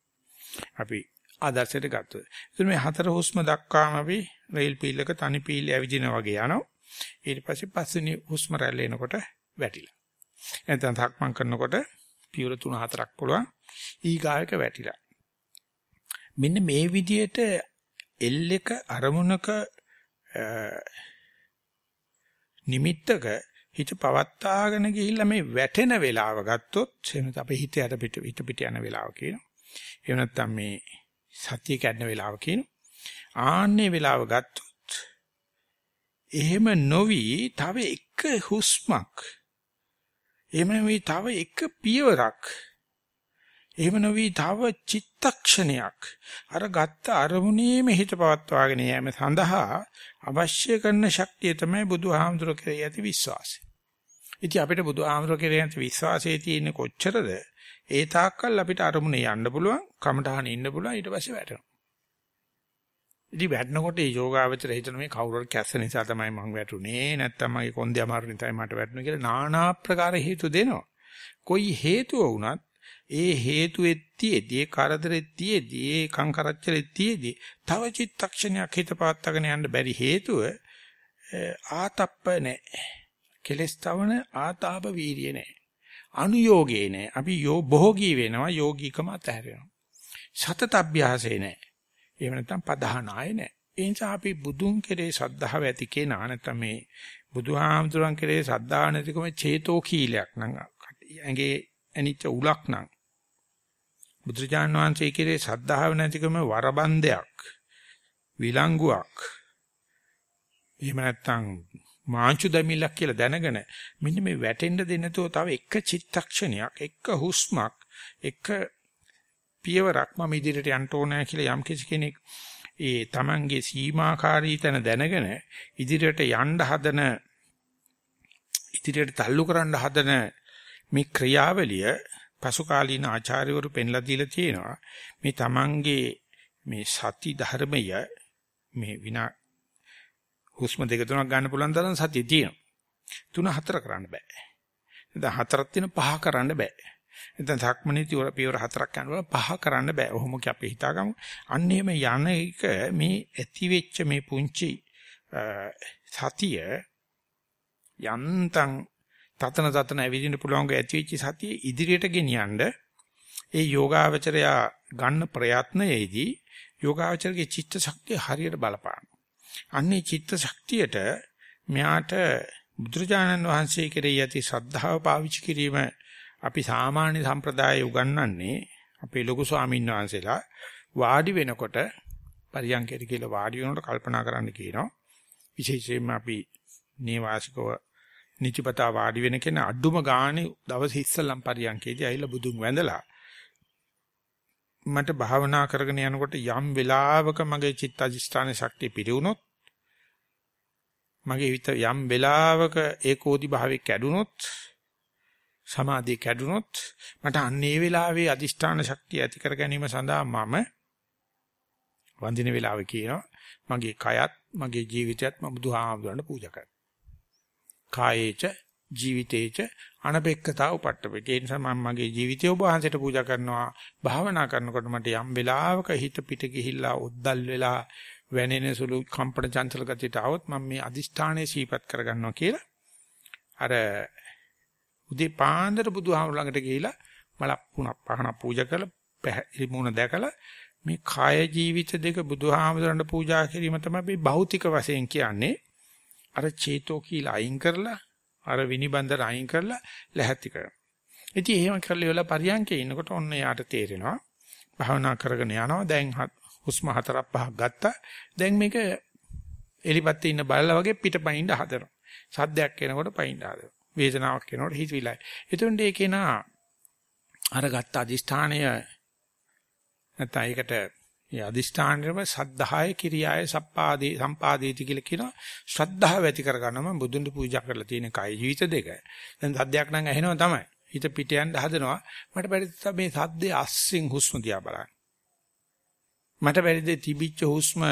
අපි ආදර්ශයට ගත්තොත්. ඉතින් මේ හතර හුස්ම දක්වාම අපි රේල් පීල්ලක තනි පීල්ල ඇවිදිනා වගේ යනවා. ඊට පස්සේ පස්වෙනි හුස්ම රැල්ල එනකොට වැටිලා. එතන තක්මන් කරනකොට පියවර 3 4ක් පුළුවන් ඊගායක වැටිලා. මෙන්න මේ විදිහට L එක අරමුණක නිමිත්තක හිත පවත්තාගෙන ගිහිල්ලා මේ වැටෙන වෙලාව ගත්තොත් එහෙම අපේ හිත යට පිට හිත පිට යන වෙලාව කියනවා. එහෙම නැත්නම් මේ සතිය කැඩන වෙලාව කියනවා. ආන්නේ වෙලාව ගත්තොත් එහෙම නොවි තව එක හුස්මක් එහෙම නොවි තව එක පියවරක් එහෙම නොවි තව චිත්තක්ෂණයක් අර ගත්ත අරමුණේම හිත පවත්වාගෙන යෑම සඳහා අවශ්‍ය කරන ශක්තිය තමයි බුදුහාමුදුර කෙරෙහි ඇති විශ්වාසය. ඉතින් අපිට බුදුහාමුදුර කෙරෙහි ඇති විශ්වාසයේ තියෙන කොච්චරද ඒ තාක්කල් අපිට අරමුණේ යන්න පුළුවන් කමටහන ඉන්න පුළුවන් ඊට පස්සේ වැටෙනවා. ඉතින් වැටෙනකොට මේ යෝගාවචර හිතන මේ කවුරුර කැස්ස නිසා තමයි මං වැටුනේ නැත්තම් මගේ කොන්දේ අමාරු නිසායි මට වැටුනේ කියලා নানা ආකාර හේතු දෙනවා. කොයි හේතුව වුණත් ඒ හේතුෙත් තියේදී කරදරෙත් තියේදී ඒ කංකරච්චලෙත් තියේදී තව චිත්තක්ෂණයක් හිත පාත්තගෙන යන්න බැරි හේතුව ආතප්ප නැහැ. කෙලස් තවන ආතාප වීරිය නැහැ. අනුയോഗේ නැහැ. අපි යෝ භෝගී වෙනවා යෝගීකම අතහැරෙනවා. සතත අභ්‍යාසේ නැහැ. එහෙම නැත්නම් පදහනාය නැහැ. ඒ නිසා අපි බුදුන් කෙරේ ශ්‍රද්ධාව ඇති කෙනා නැත්නම් මේ බුදුහාමුදුරන් කෙරේ ශ්‍රද්ධාව නැතිකම චේතෝ කීලයක් නම් ඇඟේ ඇනිච්ච උලක් නම් බුදුරජාණන් වහන්සේ කෙරේ ශ්‍රද්ධාව නැතිකම වරබන්දයක් විලංගුවක්. එහෙම නැත්නම් මාංචු දමිලක් කියලා දැනගෙන මෙන්න මේ වැටෙන්න දෙන්නතෝ තව එක චිත්තක්ෂණයක් එක හුස්මක් එක පියවරක් මම ඉදිරියට යන්න ඕනෑ කියලා යම් කෙනෙක් ඒ තමන්ගේ සීමාකාරී තැන දැනගෙන ඉදිරියට යන්න හදන ඉදිරියට තල්ලු කරන්න හදන මේ ක්‍රියාවලිය පසු කාලීන ආචාර්යවරු පෙන්ලා දීලා තියෙනවා මේ තමන්ගේ මේ සති ධර්මය මේ විනා හුස්ම දෙක තුනක් ගන්න පුළුවන් තරම් සතිය තියෙනවා. තුන හතර කරන්න බෑ. දැන් හතරක් තියෙන පහ කරන්න බෑ. එතන ධක්මනේ තියර පියවර හතරක් යනකොට පහ කරන්න බෑ. ඔහොම කි අපි හිතාගමු. අන්න එහෙම යන එක මේ ඇති වෙච්ච මේ පුංචි සතිය යන්තම් තතන තතන ඇවිදින්න පුළුවන් ග ඇති වෙච්ච සතිය ඉදිරියට ගෙනියනද ඒ යෝගාවචරයා ගන්න ප්‍රයත්නයේදී යෝගාවචරගේ චිත්ත ශක්තිය හරියට බලපාන. අන්නේ චිත්ත ශක්තියට මෙයාට බුදුරජාණන් වහන්සේ කෙරෙහි ඇති ශ්‍රද්ධාව පාවිච්චි කිරීම අපි සාමාන්‍ය සම්ප්‍රදායේ උගන්වන්නේ අපේ ලොකු ස්වාමීන් වහන්සේලා වාඩි වෙනකොට පරියන්කයට කියලා වාඩි වෙනකොට කල්පනා කරන්න කියනවා විශේෂයෙන්ම අපි නේවාසිකව නිතිපතා වාඩි වෙන කෙනා අඩුම ගානේ දවස් ඉස්සලම් පරියන්කේදී ඇවිල්ලා බුදුන් වැඳලා මට භාවනා කරගෙන යනකොට යම් වෙලාවක මගේ චිත්ත අධිෂ්ඨාන ශක්තිය පිරිවුනොත් මගේ හිත යම් වෙලාවක ඒකෝදි භාවයේ කැඩුනොත් සමාධිය කැඩුනොත් මට අන්නේ වෙලාවේ අදිෂ්ඨාන ශක්තිය ඇති කර ගැනීම සඳහා මම වඳින වෙලාවේ කියනවා මගේ කයත් මගේ ජීවිතයත් මම බුදුහාමුදුරන්ට පූජා කරනවා. කායේච ජීවිතේච අනපෙක්කතා උපට්ඨපේ. ඒ නිසා මම මගේ ජීවිතය ඔබ වහන්සේට පූජා කරනවා. භාවනා කරනකොට මට යම් වෙලාවක හිත පිට ගිහිල්ලා ඔද්දල් වෙලා වැනෙන සුළු කම්පන චංචල ගතියට આવොත් මම මේ අදිෂ්ඨානයේ සීපත් කරගන්නවා කියලා අර උදේ පාන්දර බුදුහාමුදුර ළඟට ගිහිලා මලක් පුණක් පහන පූජා කරලා පැහැදිලි මුණ දැකලා මේ කාය ජීවිත දෙක බුදුහාමුදුරන්ට පූජා කිරීම තමයි මේ භෞතික වශයෙන් කියන්නේ අර චේතෝ කියලා අයින් කරලා අර විනිබන්දර අයින් කරලා ලැහැත්ති කරනවා. ඉතින් එහෙම කරලා ඉවලා පරියන්කේ ඉන්නකොට ඔන්න යාට තේරෙනවා භාවනා කරගෙන යනවා දැන් හුස්ම හතරක් පහක් ගත්තා දැන් මේක එලිපත්තේ ඉන්න බලලා වගේ පිටපයින්ද හදනවා. සද්දයක් එනකොට පයින්ද හදනවා. වේදනාවක් එනකොට හිතවිලයි. එතකොට ඒකේ නා අර ගත්ත අදිෂ්ඨානය නැත්නම් ඒකට ඒ අදිෂ්ඨානෙම සද්ධාය කිරියාය සප්පාදේ සම්පාදේති කියලා කියනවා. ශ්‍රද්ධාව ඇති කරගන්නම බුදුන් පූජා කරලා තියෙන කයි ජීවිත දෙක. දැන් සද්දයක් නම් ඇහෙනවා තමයි. හිත පිට යන්න හදනවා. මට බැරිද මේ සද්දේ අස්සින් හුස්ම දිහා බලන්න. මට බැරිද තිබිච්ච හුස්ම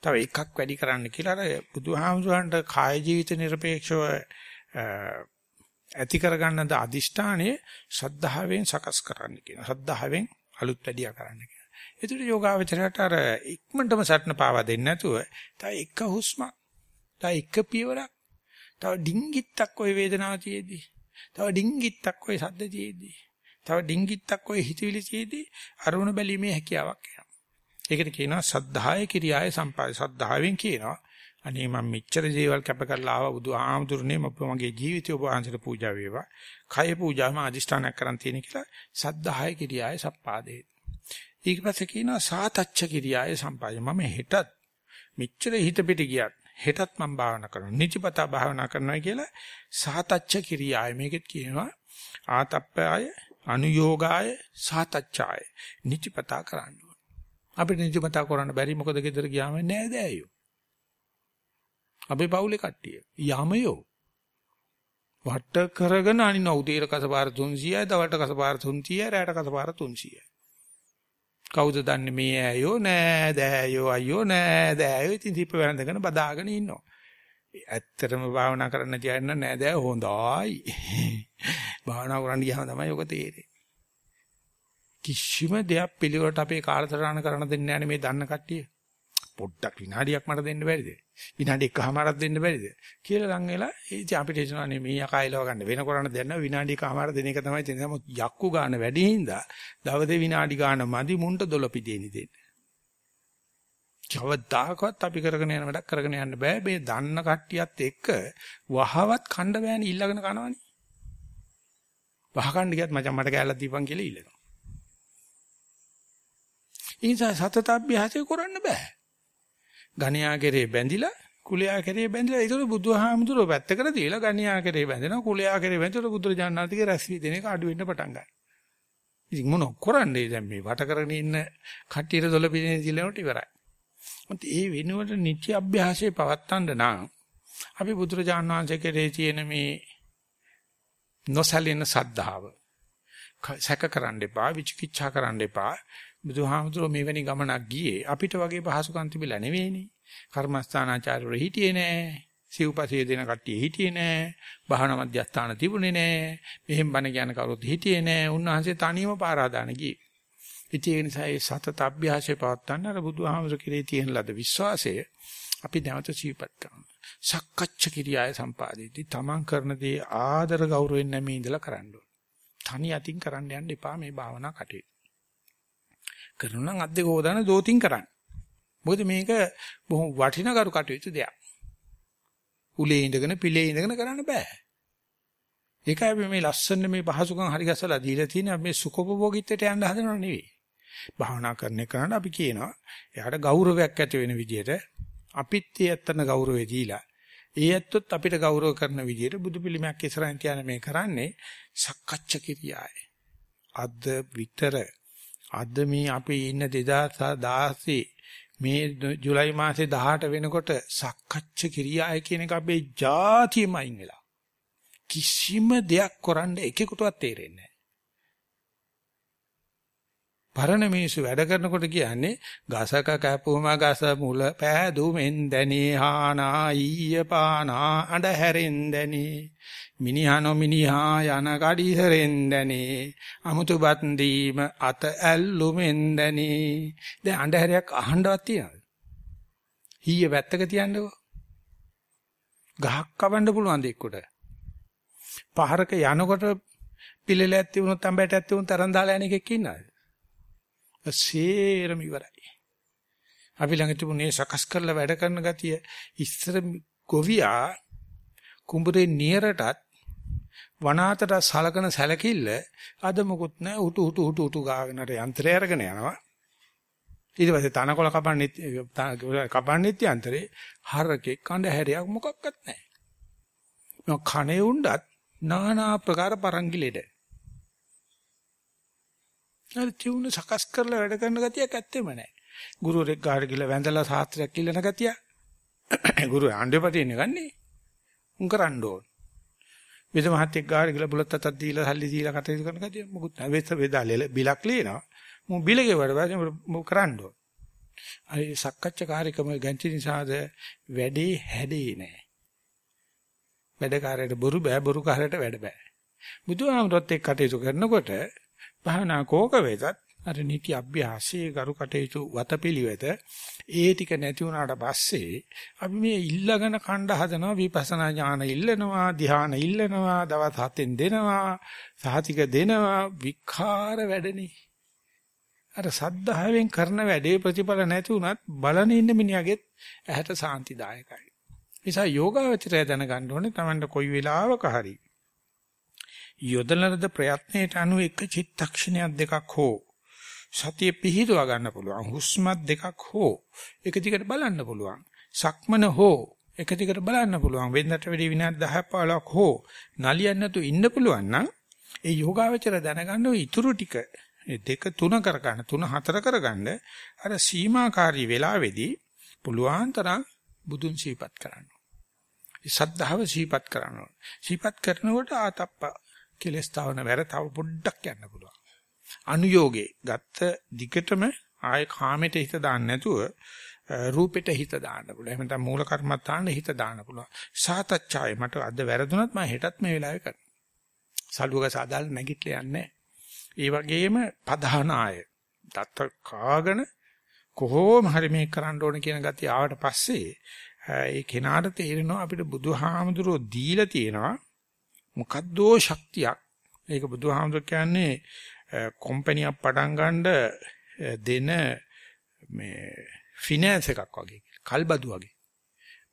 තව එකක් වැඩි කරන්න කියලා අර බුදුහාමුදුරන්ට කාය ජීවිත নিরপেক্ষව ඇති කරගන්න ද අදිෂ්ඨානයේ ශ්‍රද්ධාවෙන් සකස් කරන්න කියන. ශ්‍රද්ධාවෙන් අලුත් වැඩියා කරන්න කියන. ඒතර යෝගාවචරයට අර ඉක්මනටම සටන පාවා දෙන්නේ නැතුව තව එක හුස්මක් තව එක පියවරක් තව ඩිංගිත්තක් ওই වේදනාව තියේදී තව ඩිංගිත්තක් ওই සද්ද තියේදී තව ඩිංගිත්තක් ওই හිතවිලි තියේදී අරුණ බැලීමේ හැකියාවක් එනවා. ඒකට කියනවා සද්ධාය කිරියාය සම්පාය සද්ධාවෙන් කියනවා අනේ මම මෙච්චර දේවල් කැප කරලා ආවා බුදු ආමතුරුනේ මගේ ජීවිතය ඔබ වහන්සේට පූජා වේවා. කය පූජාම අදිෂ්ඨානයක් කරන් තියෙන කියලා සද්ධාය කිරියාය සප්පාදේ. ඊට පස්සේ කියනවා සාතච්ච කිරියාය සම්පාදේ. මම හෙටත් මෙච්චර හිත පිට ගියත් හෙටත් මම භාවනා කරනවා. නිචපතා භාවනා කරනවා කියලා සාතච්ච කිරියාය මේකෙත් කියනවා ආතප්පය අනුയോഗාය සාතච්චාය නිචපතා කරන්න අපිට නිජමතා කරන්න බැරි මොකද ගෙදර ගියාම නෑ දෑයෝ. අපේ පවුලේ කට්ටිය යමයෝ වට කරගෙන අනින උදේට කසපාර 300යි දවල්ට කසපාර 300යි රැට කසපාර 300යි කවුද දන්නේ මේ ඇයෝ නෑ දෑයෝ අයියෝ නෑ දෑයෝ ඉතින් දීප වැරඳගෙන බදාගෙන ඉන්නවා. ඇත්තටම භාවනා කරන්න තියන්න නෑ දෑ හොඳයි. භාවනා කරන්න ගියාම තමයි ඔක තේරෙන්නේ. කිසිම දෙයක් පිළිවෙලට අපේ කාලසටහන කරන්න දෙන්නේ නැහැ මේ දන්න කට්ටිය. පොඩ්ඩක් විනාඩියක් මට දෙන්න බැරිද? විනාඩි එකමාරක් දෙන්න බැරිද? කියලා ලං වෙලා ඉතින් අපිට හිතනවානේ මේ යකායිලව ගන්න වෙන කරණ දෙන්න විනාඩි එකමාර දෙන එක තමයි තියෙන්නේ. නමුත් යක්කු ගන්න වැඩි හින්දා දවසේ විනාඩි ගන්න මදි මුන්ට දොළපිදේනි දෙන්න. කවදාකවත් අපි කරගෙන යන වැඩක් කරගෙන යන්න බෑ. මේ දන්න කට්ටියත් එක්ක වහවත් කණ්ඩ බෑනේ ඊළඟන කනවනේ. වහකණ්ඩ ගියත් මචං මට කෑල්ලක් දීපන් කියලා ඊළඟ. ඒ නිසා සතත අභ්‍යාසය කරන්න බෑ. ගණ්‍යා කෙරේ බැඳිලා කුලයා කෙරේ බැඳිලා ඒක බුදුහාමුදුරුව පැත්තකට තියලා ගණ්‍යා කෙරේ බැඳෙනවා කුලයා කෙරේ බැඳලා බුදුරජාණන්තුගේ රැස් වී දෙන එක අඩු වෙන්න පටන් ගන්නවා. ඉතින් මොන කරන්නේ දැන් මේ වට කරගෙන ඉන්න කට්ටියට දොළ පිටිනේ දිලනට ඉවරයි. මොකද ඒ වෙනුවට නිත්‍ය අභ්‍යාසයේ පවත්තන්න නම් අපි බුදුරජාණන් වහන්සේ කෙරේ තියෙන මේ නොසලින සද්ධාව සැක කරන්න එපා විචිකිච්ඡා කරන්න එපා බුදුහාමුදුරුවෝ මෙවැනි ගමනක් ගියේ අපිට වගේ පහසුකම් තිබිලා නෙවෙයිනේ. කර්මස්ථානාචාර්යවරු හිටියේ නෑ. සිව්පසේ දෙන කට්ටිය හිටියේ නෑ. භාවනා මධ්‍යස්ථාන තිබුණේ නෑ. මෙහෙම බණ කියන කවුරුත් හිටියේ නෑ. උන්වහන්සේ තනියම පාරාදාන ගියේ. ඉතින් ඒ නිසා ඒ සතත අභ්‍යාසය පවත්වන්න අර බුදුහාමුදුරුවෝ කෙරේ තියෙන ලද විශ්වාසය අපි නැවත සිහිපත් කරනවා. සක්කච්ඡ කිරියාය සම්පාදිතී තමන් කරන දේ ආදර ගෞරවයෙන් නැමී ඉඳලා කරන්න ඕන. තනි අතින් කරන්න යන්න එපා මේ භාවනා කටයුතු. කරනවා නම් අත් දෙක හොදාන දෝතින් කරන්න. මොකද මේක බොහොම වටිනා කරු කටයුතු දෙයක්. උලේ ඉඳගෙන පිලේ ඉඳගෙන කරන්න බෑ. ඒකයි මේ ලස්සන මේ පහසුකම් හරි ගැසලා දීලා තියෙන මේ සුඛෝපභෝගීත්වයට යන්න හදනව නෙවෙයි. භාවනා කරන එකට අපි කියනවා එයාට ගෞරවයක් ඇති වෙන විදිහට අපිත් ඒ ඇත්තන ගෞරවය දීලා ඒ ඇත්තොත් අපිට ගෞරව කරන විදිහට බුදු පිළිමයක් ඉස්සරහින් තියාන මේ කරන්නේ සක්කච්ඡ කිරියාය. අද විතර අද මේ අපි ඉන්න 2016 මේ ජූලයි මාසේ 18 වෙනකොට සක්කච්ඡ කිරියාය කියන එක අපේ જાතියම අයින් වෙලා. කිසිම දෙයක් කරන්න එකෙකුටවත් තේරෙන්නේ නැහැ. පරණ මිනිස්සු වැඩ කරනකොට කියන්නේ ගසක කැපුම ගස මුල පෑදුමෙන් දැනී හානා ඊය පානා අඬ හැරෙන් දැනී. මිනිහා නොමිනිහා යන කඩිසරෙන් දැනී. අමුතුපත් දීම අත ඇල්ලුමෙන් දැනී. දැන් අඬ හැරයක් අහන්නවත් තියනවද? ඊය වැත්තක තියන්නකෝ. ගහක් කවන්න පුළුවන් දෙයකට පහරක යනකොට පිළිලයක් තිබුණොත් අඹයට තිබුණොත් තරන් දාලා යන එකෙක් ඉන්නවද? සේරම ඉවරයි. අපි ළඟ තිබුණේ සකස් කරලා වැඩ කරන ගතිය ඉස්සර ගොවියා කුඹුරේ නියරටත් වනාතට සලකන සැලකිල්ල අද මොකුත් නැහැ. උටු උටු උටු උටු ගාගෙන අර යන්ත්‍රය අරගෙන යනවා. ඊට පස්සේ තනකොළ කපන්නෙත් කපන්නෙත් යන්ත්‍රේ හරකේ කඳ හැරයක් මොකක්වත් නැහැ. මම කණේ උණ්ඩත් নানা ආකාර පරංගිලෙඩ අර තියුණ සකස් කරලා වැඩ කරන ගතියක් ඇත්තෙම නැහැ. ගුරුවරෙක් ගාඩ ගිහලා වැඳලා සාත්‍රයක් ඉල්ලන ගතිය. ගුරු ආණ්ඩුවපටින් ගන්නේ. උන් කරන්න ඕන. විද මහත්තයෙක් ගාඩ ගිහලා බුලත් අතක් දීලා සල්ලි දීලා කටයුතු කරන ගතිය මොකුත් නැහැ. වෙත වේදාලේ බිලක් ලියනවා. මු බිලගේ වැඩ වාසේ මු කරන්න ඕන. අය සක්කච්ඡාකාරීකම ගැන්චි නිසාද වැඩේ හැදේ නැහැ. වැඩකාරයට බොරු බෑ බොරු කාරයට වැඩ බෑ. බුදුහාමුදුරත් එක්ක කටයුතු කරනකොට භාවනා කෝක වේදත් අර නිති අභ්‍යාසයේ ගරු කටයුතු වතපිලිවෙත ඒ ටික නැති වුණාට පස්සේ අපි මේ ඉල්ලගෙන කණ්ඩ හදනවා විපස්සනා ඥාන ඉල්ලනවා ධ්‍යාන ඉල්ලනවා දවස් හතෙන් දෙනවා සහතික දෙනවා විකාර වැඩනේ. අර සද්ධාවෙන් කරන වැඩේ ප්‍රතිඵල නැති වුණත් බලන ඉන්න මිනිහගෙත් ඇහැට සාන්තිදායකයි. නිසා යෝගාවචරය දැනගන්න ඕනේ Tamanට කොයි වෙලාවක හරි යොදන ලද ප්‍රයත්නයට අනුව එක චිත්තක්ෂණයක් දෙකක් හෝ සතිය පිහිටුවා ගන්න පුළුවන් හුස්මත් දෙකක් හෝ එක දිගට බලන්න පුළුවන් සක්මන හෝ එක දිගට බලන්න පුළුවන් වෙනදට වැඩි විනාඩි 10 15ක් හෝ නලියන්න නැතු ඉන්න පුළුවන් නම් ඒ යෝගාවචර දැනගන්න ඔය ඉතුරු ටික දෙක තුන කරගන්න තුන හතර කරගන්න අර සීමාකාරී වෙලාවේදී පුළුවන් තරම් බුදුන් සීපත් කරන්න. ඒ සද්ධාව සීපත් කරනවා. සීපත් කරනකොට ආතප්ප කෙලස් තවන වැර තව පොඩ්ඩක් යන්න පුළුවන්. අනුയോഗේ ගත්ත දිගටම ආය කාමෙට හිත දාන්න නැතුව රූපෙට හිත දාන්න පුළුවන්. එහෙම නැත්නම් මූල කර්මත්තාන්න හිත දාන්න පුළුවන්. සාතච්ඡාය මට අද වැරදුනත් මම හෙටත් මේ වෙලාවේ කරනවා. සල්ුවක සාදාල් නැගිටලා යන්නේ ඒ වගේම පධානාය දත්ත කාගෙන කොහොම හරි මේක කරන්න ඕන කියන ගතිය ආවට පස්සේ ඒ කෙනාට තේරෙනවා අපිට බුදුහාමුදුරෝ දීලා තියෙනවා මොකද්දෝ ශක්තියක්. ඒක බුදුහාමුදුර කියන්නේ කම්පැනියක් පටන් ගන්න දෙන මේ ෆිනෑන්ස් එකක් වගේ කල්බදු වගේ.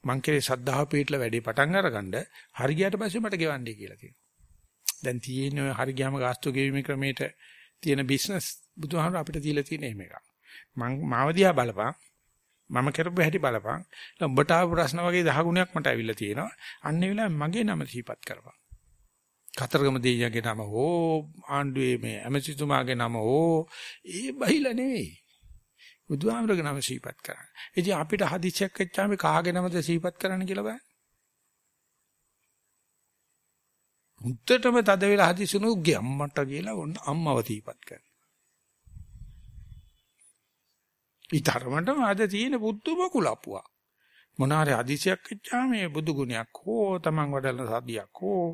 මං කියේ සද්ධාව පිටලා වැඩි පටන් අරගන්න හරි ගියට පස්සේ මට ගෙවන්නේ කියලා කියනවා. දැන් තියෙන හරි ගියාම ගාස්තු ගෙවීමේ ක්‍රමයට තියෙන බිස්නස් බුදුහාමුදුර අපිට දීලා තියෙන එහෙම එකක්. මං මාව දිහා බලපන්. මම කරපු හැටි බලපන්. උඹට ආපු ප්‍රශ්න වගේ 10 ගුණයක් මට ඇවිල්ලා තියෙනවා. අන්නේ වෙලාවේ මගේ නම සිහිපත් කරපන්. කතරගම දෙයියගේ නම හෝ ආණ්ඩුවේ මේ ඇමතිතුමාගේ නම හෝ ඒ බහිලා නෙවෙයි. බුදුහාමරගේ නම සීපත් කරන්න. ඉතින් අපිට හදිසියක් වෙච්චාම කාගේ නමද සීපත් කරන්න කියලා බෑ. උත්තරම තද වෙලා හදිසුණු ගම්මට කියලා ඔන්න අම්මව සීපත් කරනවා. ඊතරමටම අද තියෙන බුද්ධම කුලප්පුවා. මොනාරි අදිසියක් වෙච්චා මේ බුදු ගුණයක් හෝ තමන් වඩලන සතියක් හෝ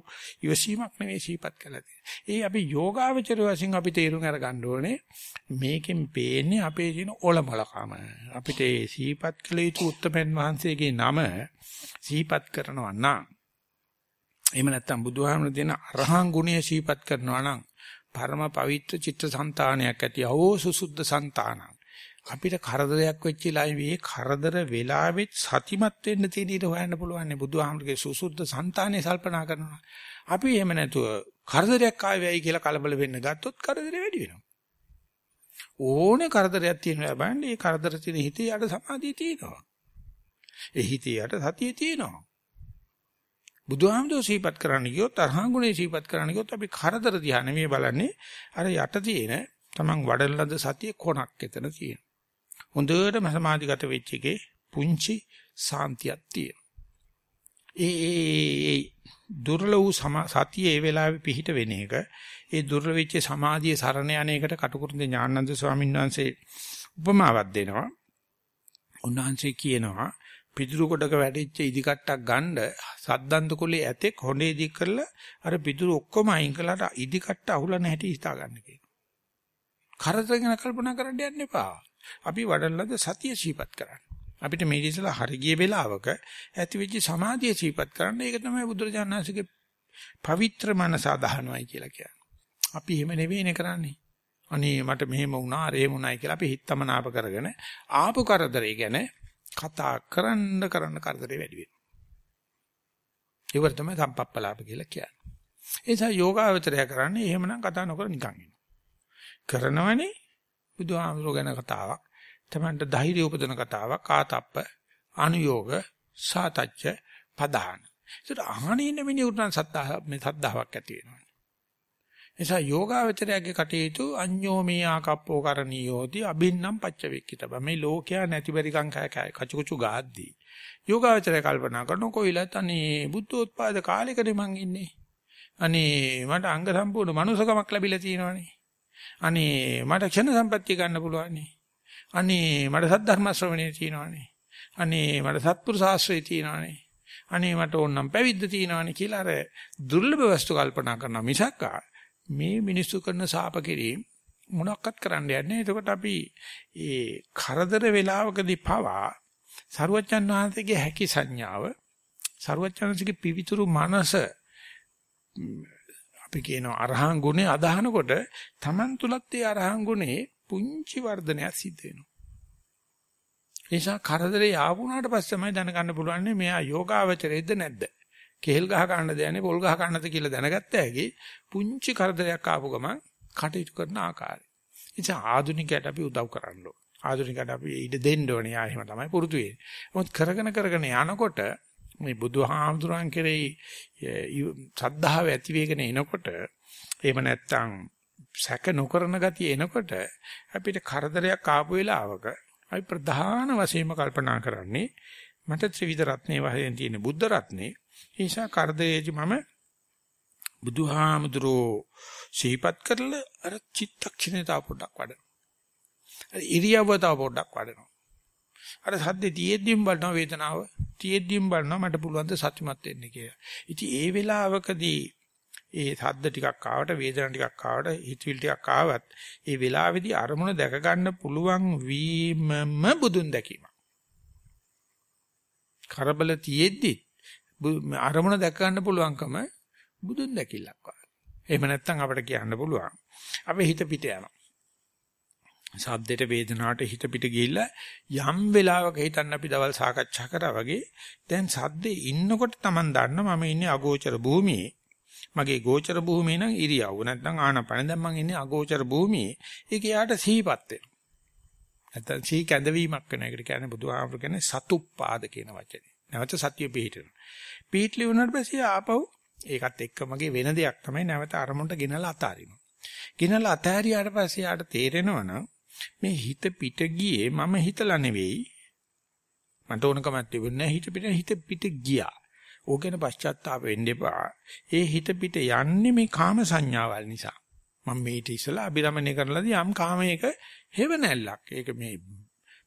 ඉවසීමක් නෙවෙයි සීපත් කළා තියෙන්නේ. ඒ අපි යෝගාවචර වශයෙන් අපි තේරුම් අරගන්න ඕනේ මේකෙන් පේන්නේ අපේ ජීන ඔලමලකම. අපිට ඒ සීපත් කළ යුතු උත්තමයන් වහන්සේගේ නම සීපත් කරනවා නම් එහෙම නැත්නම් බුදුහාමුදුරු දෙන අරහං ගුණය සීපත් කරනවා නම් පරම පවිත්‍ර චිත්ත સંතානයක් ඇති අවෝ සුසුද්ධ సంతානක් අපිට කරදරයක් වෙච්ච ලායි කරදර වෙලාවෙත් සතිමත් වෙන්න තියෙන ඊට හොයන්න පුළුවන් නේ බුදුහාමුදුරගේ සුසුද්ධ సంతානේ සල්පනා කරනවා. අපි එහෙම නැතුව කරදරයක් ආවේයි කියලා කලබල වෙන්න ගත්තොත් කරදරේ වැඩි වෙනවා. ඕනේ කරදරයක් තියෙනවා බලන්න ඒ කරදර තියෙන හිතේ යට සමාධිය තියෙනවා. ඒ හිතේ යට සතිය තියෙනවා. බුදුහාමුදුරෝ සීපත් කරන්න ගියොත් අරහංගුණේ සීපත් කරන්න ගියොත් අපි කරදර දිහා නෙමෙයි බලන්නේ අර යට තියෙන තමන් වඩන ලද සතිය කොනක් එතන තියෙනවා. හොඳටම සමාධිගත වෙච්ච එකේ පුංචි සාන්තියක් තියෙනවා. ඒ ඒ දුර්ල වූ සතිය ඒ වෙලාවේ පිහිට වෙන එක ඒ දුර්ල වෙච්ච සමාධියේ සරණ යන එකට කටුකුරුන්ද ඥානන්ද ස්වාමීන් වහන්සේ උපමාවක් දෙනවා. උන්වහන්සේ කියනවා පිටුරු කොටක වැටිච්ච ඉදිකට්ටක් ගන්න සද්දන්ත කුලේ ඇතෙක් හොඬේ දික් කරලා අර පිටුරු ඔක්කොම අයින් කළාට ඉදිකට්ට අහුලන හැටි හිතා ගන්න කියනවා. කරදර ගැන කල්පනා කරන්න යන්න එපා. අපි වඩලනද සතිය සීපත් කරන්න. අපිට මේ ඉස්සලා හරි ගිය වෙලාවක ඇති වෙච්ච සමාධිය සීපත් කරන්න ඒක තමයි බුදුරජාණන් වහන්සේගේ පවිත්‍ර මනස අදහනවයි කියලා කියන්නේ. අපි එහෙම නෙවෙයිනේ කරන්නේ. අනේ මට මෙහෙම වුණා අර එහෙම වුණායි කියලා අපි හිතමනාප කරගෙන ආපු කරදරේ ගැන කතා කරන්න කරන්න කරදරේ වැඩි වෙනවා. ඒවට තමයි සම්පප්පලාප කියලා කියන්නේ. ඒ නිසා යෝගාවචරය කරන්නේ එහෙමනම් කතා නොකර නිකන් ඉන්න. කරනවනේ බුදුහාමුදුරුවෝ ගැන කතාවක්. තමන්ට ධෛර්ය උපදන කතාවක් ආතප්ප අනුയോഗ සාතච්ච පදාන. ඒකට අහනින්න මිනිහුට නම් සත්‍දාහ මේ සද්ධාාවක් ඇති වෙනවා. නිසා යෝගාවචරයේ කටයුතු අඤ්ඤෝ මේ ආකප්පෝ කරණීයෝති අබින්නම් පච්චවෙක්කිතබ මේ ලෝකයා නැති බැරිකම් කචුකුචු ගාද්දී යෝගාවචරය කල්පනා කරන කොයිලත් අනේ බුද්ධෝත්පාද කාලෙකනේ මං ඉන්නේ අනේ මට අංග සම්පූර්ණ මනුසකමක් ලැබිලා තියෙනවනේ අනේ මට ක්ෂණ සම්පත්තිය ගන්න පුළුවන්නේ. අනේ මට සද්ධර්ම ශ්‍රවණය තියෙනවනේ. අනේ මට සත්පුරු ශාස්ත්‍රය තියෙනවනේ. අනේ මට ඕනනම් පැවිද්ද තියෙනවනේ කියලා අර දුර්ලභ වස්තු කල්පනා කරනවා. මිසක්කා මේ මිනිස්සු කරන සාප කිරීම මොනක්වත් කරන්න යන්නේ. එතකොට අපි ඒ කරදර වේලාවකදී පවා සරුවච්චන් වහන්සේගේ හැකි සංඥාව සරුවච්චන්සේගේ පිවිතුරු මනස අපි කියන අරහං ගුණේ අදහනකොට Taman තුලත් ඒ අරහං ගුණේ පුංචි වර්ධනයක් සිද්ධ වෙනවා. ඒ නිසා කරදරේ ආවුණාට පස්සේ තමයි දැනගන්න පුළුවන් මෙයා යෝගාවචරයේද නැද්ද? කෙහෙල් ගහ ගන්න දෙන්නේ පොල් ගහ ගන්නද කියලා දැනගත්ත හැකි පුංචි කරදරයක් ආපු ගමන් කටයුතු කරන ආකාරය. ඉතින් ආධුනිකයට අපි උදව් කරන්න ඕන. ආධුනිකයට අපි ඉඩ දෙන්න ඕනේ. යා එහෙම තමයි පුරුදු වෙන්නේ. මොකද කරගෙන කරගෙන යනකොට මේ බුදුහාමුදුරන් කෙරෙහි සද්ධාව ඇති වෙගෙන එනකොට එහෙම නැත්තම් සැක නොකරන ගතිය එනකොට අපිට කරදරයක් ආපු වෙලාවක අපි ප්‍රධාන වශයෙන්ම කල්පනා කරන්නේ මට ත්‍රිවිධ රත්නේ වශයෙන් තියෙන බුද්ධ රත්නේ ඒ නිසා කරදරේදී මම බුදුහාමුදුරෝ සිහිපත් කරලා අර චිත්තක්ෂණේ තා පොඩ්ඩක් වඩනවා. අර ඉරියව්ව තා පොඩ්ඩක් වඩනවා. අර සද්දේ තියෙද්දිම බලනවා වේදනාව තියෙද්දිම බලනවා මට පුළුවන් ද සත්‍යමත් වෙන්න කියලා. ඉතින් ඒ වෙලාවකදී ඒ සද්ද ටිකක් ආවට වේදනා ටිකක් ආවට හිතවිලි ටිකක් ආවත් ඒ වෙලාවේදී අරමුණ දැක ගන්න පුළුවන් වීමම බුදුන් දැකීම. කරබල තියෙද්දි අරමුණ දැක ගන්න පුළුවන්කම බුදුන් දැකිල්ලක් වගේ. එහෙම නැත්නම් අපිට කියන්න පුළුවන්. අපේ හිත පිට යනවා. ශබ්දයට වේදනාවට හිත පිට ගිහිල්ලා යම් වෙලාවක හිතන්න අපි දවල් සාකච්ඡා කරා වගේ දැන් සද්දේ ඉන්නකොට Taman දන්න මම ඉන්නේ අගෝචර භූමියේ. මගේ ගෝචර භූමිය නම් ඉරියව්ව නැත්නම් ආනපන දැන් මම ඉන්නේ අගෝචර භූමියේ. ඒක යාට සිහිපත් වෙනවා. නැත්නම් සිහි කැඳවීමක් වෙන එකට කියන්නේ බුදුහාමුදුර කියන්නේ සතුප්පාද කියන වචනේ. නැවත සතිය පිහිටන. පිහිටලි වුණාට පස්සේ ආපහු ඒකත් එක්ක මගේ වෙන දෙයක් තමයි නැවත අරමුණට ගෙනලා අතාරිනවා. ගෙනලා අතාරියාට පස්සේ යාට තේරෙනවා නම් මේ හිත පිට ගියේ මම හිතලා නෙවෙයි. මට ඕනකමක් තිබුණේ හිත පිට හිත පිට ගියා. ඕකෙන පශ්චාත්තාප වෙන්න එපා. ඒ හිත පිට යන්නේ මේ කාම සංඥාවල් නිසා. මම මේ ඊට ඉස්සලා අභිරමණය කරලාදී යම් කාමයක හේව නැල්ලක්. ඒක මේ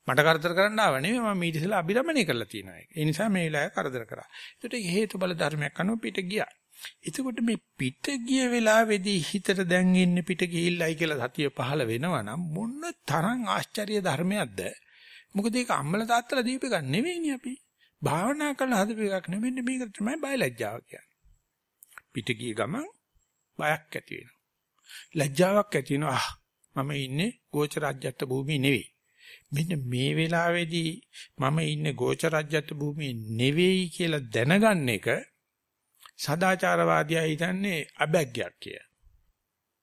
මට කරදර කරන්න ආව නෙමෙයි මම ඊට ඉස්සලා අභිරමණය කරලා තියෙනවා ඒක. ඒ නිසා මේ වෙලාවේ කරදර කරා. ඒකට හේතු බල ධර්මයක් අනුව පිට ගියා. එතකොට මේ පිට ගිය වෙලාවේදී හිතට දැන් ඉන්නේ පිට ගිහිල්ලයි කියලා සතිය පහළ වෙනවා නම් මොන තරම් ආශ්චර්ය ධර්මයක්ද? මොකද ඒක අම්මලා තාත්තලා දීප එක නෙවෙයිනේ අපි. භාවනා කරලා හදපු එකක් නෙවෙයි මේක තමයි බයලජ්ජාව කියන්නේ. පිට ගිය ගමන් බයක් ඇති වෙනවා. ලැජ්ජාවක් ඇති වෙනවා. මම ඉන්නේ ගෝචරාජ්‍යත්ව භූමියේ නෙවෙයි. මෙන්න මේ වෙලාවේදී මම ඉන්නේ ගෝචරජ්‍යත් භූමියේ නෙවෙයි කියලා දැනගන්න එක සදාචාරවාදියා හිතන්නේ අබැග්යක් කිය.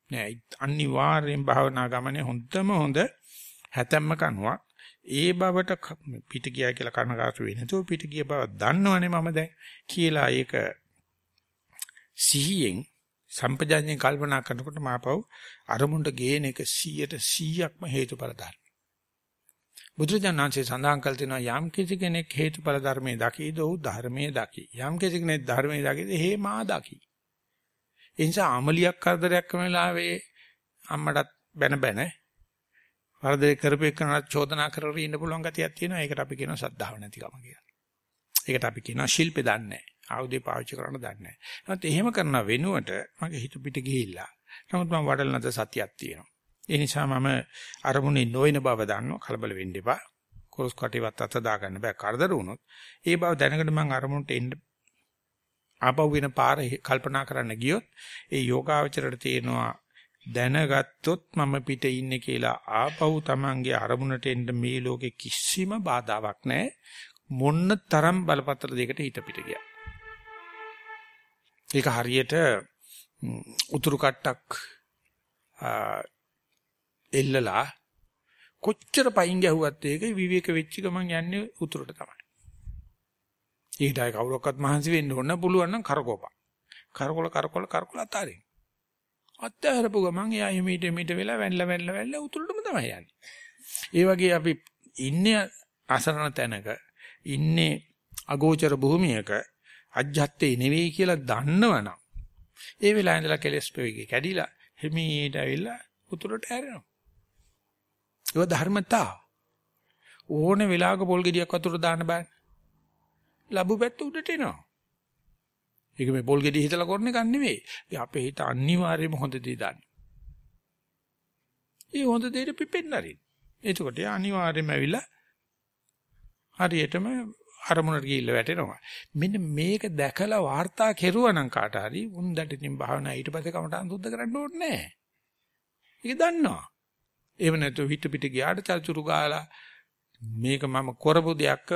නෑ අනිවාර්යෙන් භාවනා ගමනේ හොඳම හොඳ හැතැම්ම කනුවක් ඒ බවට පිට ගියා කියලා කනගාටු වෙන්නේ නැතුව පිට ගිය බව දන්නවනේ මම දැන් කියලා ඒක සිහියෙන් සම්පජාඤ්ඤයෙන් කල්පනා කරනකොට මාපව් අරමුණට ගේන එක 100ට 100ක්ම හේතුඵල ධර්ම. බුදුජානනාංශේ සඳහන් කළ තියෙනවා යම් කිසි කෙනෙක් හේතුඵල ධර්මයේ දකීද ඔහු ධර්මයේ දකි. යම් කිසි කෙනෙක් ධර්මයේ දකීද හේ මා දකි. ඒ නිසා අමලියක් කරදරයක් කරන වෙලාවේ අම්මටත් බැන බැන වරදේ කරපේකනට චෝදනා කරගෙන ඉන්න පුළුවන් ගතියක් තියෙනවා. ඒකට අපි කියනවා සද්ධාව නැතිකම කියලා. ඒකට අපි කියනවා ශිල්පේ දන්නේ නැහැ. ආයුධේ පාවිච්චි කරන්න දන්නේ නැහැ. නමුත් එහෙම කරන වෙනුවට මගේ හිත පිට ගිහිල්ලා. නමුත් මම වඩල නැද සතියක් තියෙනවා. ඒ නිසා මම අරමුණේ නොවන බව දන්නවා. කලබල වෙන්න එපා. කොරස් කටේවත් අත දාගන්න බෑ. කරදර වුණොත් ඒ බව දැනගෙන මම අරමුණට එන්න ආපහු වෙන පාර කල්පනා කරන්න ගියොත් ඒ යෝගාවචරයට තියෙනවා දැනගත්තොත් මම පිට ඉන්නේ කියලා ආපහු Tamange අරමුණට එන්න මේ ලෝකේ කිසිම බාධාවක් නැහැ මොන්න තරම් බලපත්‍ර දෙයකට හිත පිට ගියා. ඒක හරියට උතුරු කට්ටක් එල්ලලා කොච්චර පයින් ගැහුවත් ඒක විවේක වෙච්ච ගමන් යන්නේ උතුරට තමයි. ඒකටයි කවුරක්වත් මහන්සි වෙන්න ඕන පුළුවන් නම් කරකෝපා. කරකොල කරකොල කරකොල අතාරින්. අත්හැරපු ගමන් එයා හිමීට මිට වෙලා වැල්ල වැල්ල වැල්ල උතුරටම තමයි යන්නේ. ඒ වගේ අපි ඉන්නේ අසරණ තැනක ඉන්නේ අගෝචර භූමියක අජ්ජත්තේ නෙවෙයි කියලා දන්නවනම් ඒ වෙලාවේ ඉඳලා කෙලස් පෙවිගේ කැඩිලා හිමීට ඇවිල්ලා උතුරට හැරෙනවා. ඒක ධර්මතා. ඕනේ වෙලාවක පොල් ගෙඩියක් වතුර දාන්න බෑ. ලැබු පැත්ත උඩට එනවා. ඒක මේ පොල් ගෙඩිය හිතලා කරන එකක් නෙවෙයි. අපේ හිත අනිවාර්යයෙන්ම හොඳ දේ දාන්නේ. ඒ හොඳ දෙයට පිපෙන්න හරි. එතකොට අනිවාර්යයෙන්ම ඇවිල්ලා හරියටම අරමුණට ගිහිල්ලා වැටෙනවා. මෙන්න මේක දැකලා වාර්තා කෙරුවා නම් කාට හරි උන්දට ඉතින් භාවනා ඊට පස්සේ කමටහන් සුද්ධ කරන්න ඕනේ නැහැ. ඒක දන්නවා. එහෙම නැත්නම් හිත පිට ගියාට චල්චුරු ගාලා මේක මම කරපු දෙයක්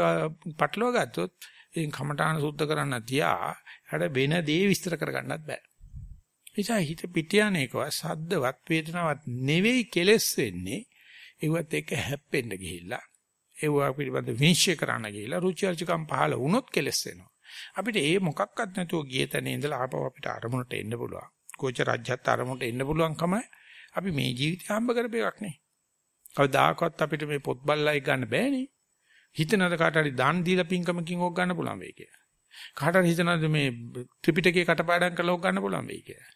පටලවා ගත්තොත් ඉතින් කමටහන් සුද්ධ කරන්න තියා හැඩ වෙන දේ විස්තර කරගන්නත් බෑ. එචා හිත පිට යන එකව සද්දවත් වේදනාවක් නෙවෙයි කෙලස් වෙන්නේ. ඒවත් එක්ක හැප්පෙන්න ගිහිල්ලා ඒවා පිළිබඳ විනිශ්චය කරන්න ගිහිලා රුචි අරුචිකම් පහළ වුණොත් කෙලස් වෙනවා. අපිට ඒ මොකක්වත් නැතුව ගිය තැන ඉඳලා ආපහු අපිට අරමුණට එන්න පුළුවන්. කෝච රාජ්‍යත් අරමුණට එන්න පුළුවන්කම අපි මේ ජීවිතය හම්බ කරපේවක් නේ. කවදාකවත් අපිට මේ පොත් බල්ලයි ගන්න බෑනේ. හිතනද කාට හරි දාන් දීලා පින්කමකින් ඕක ගන්න පුළුවන් වෙයි කියලා. කාට හරි හිතනද මේ ත්‍රිපිටකේ කටපාඩම් කරලා ඕක ගන්න පුළුවන් වෙයි කියලා.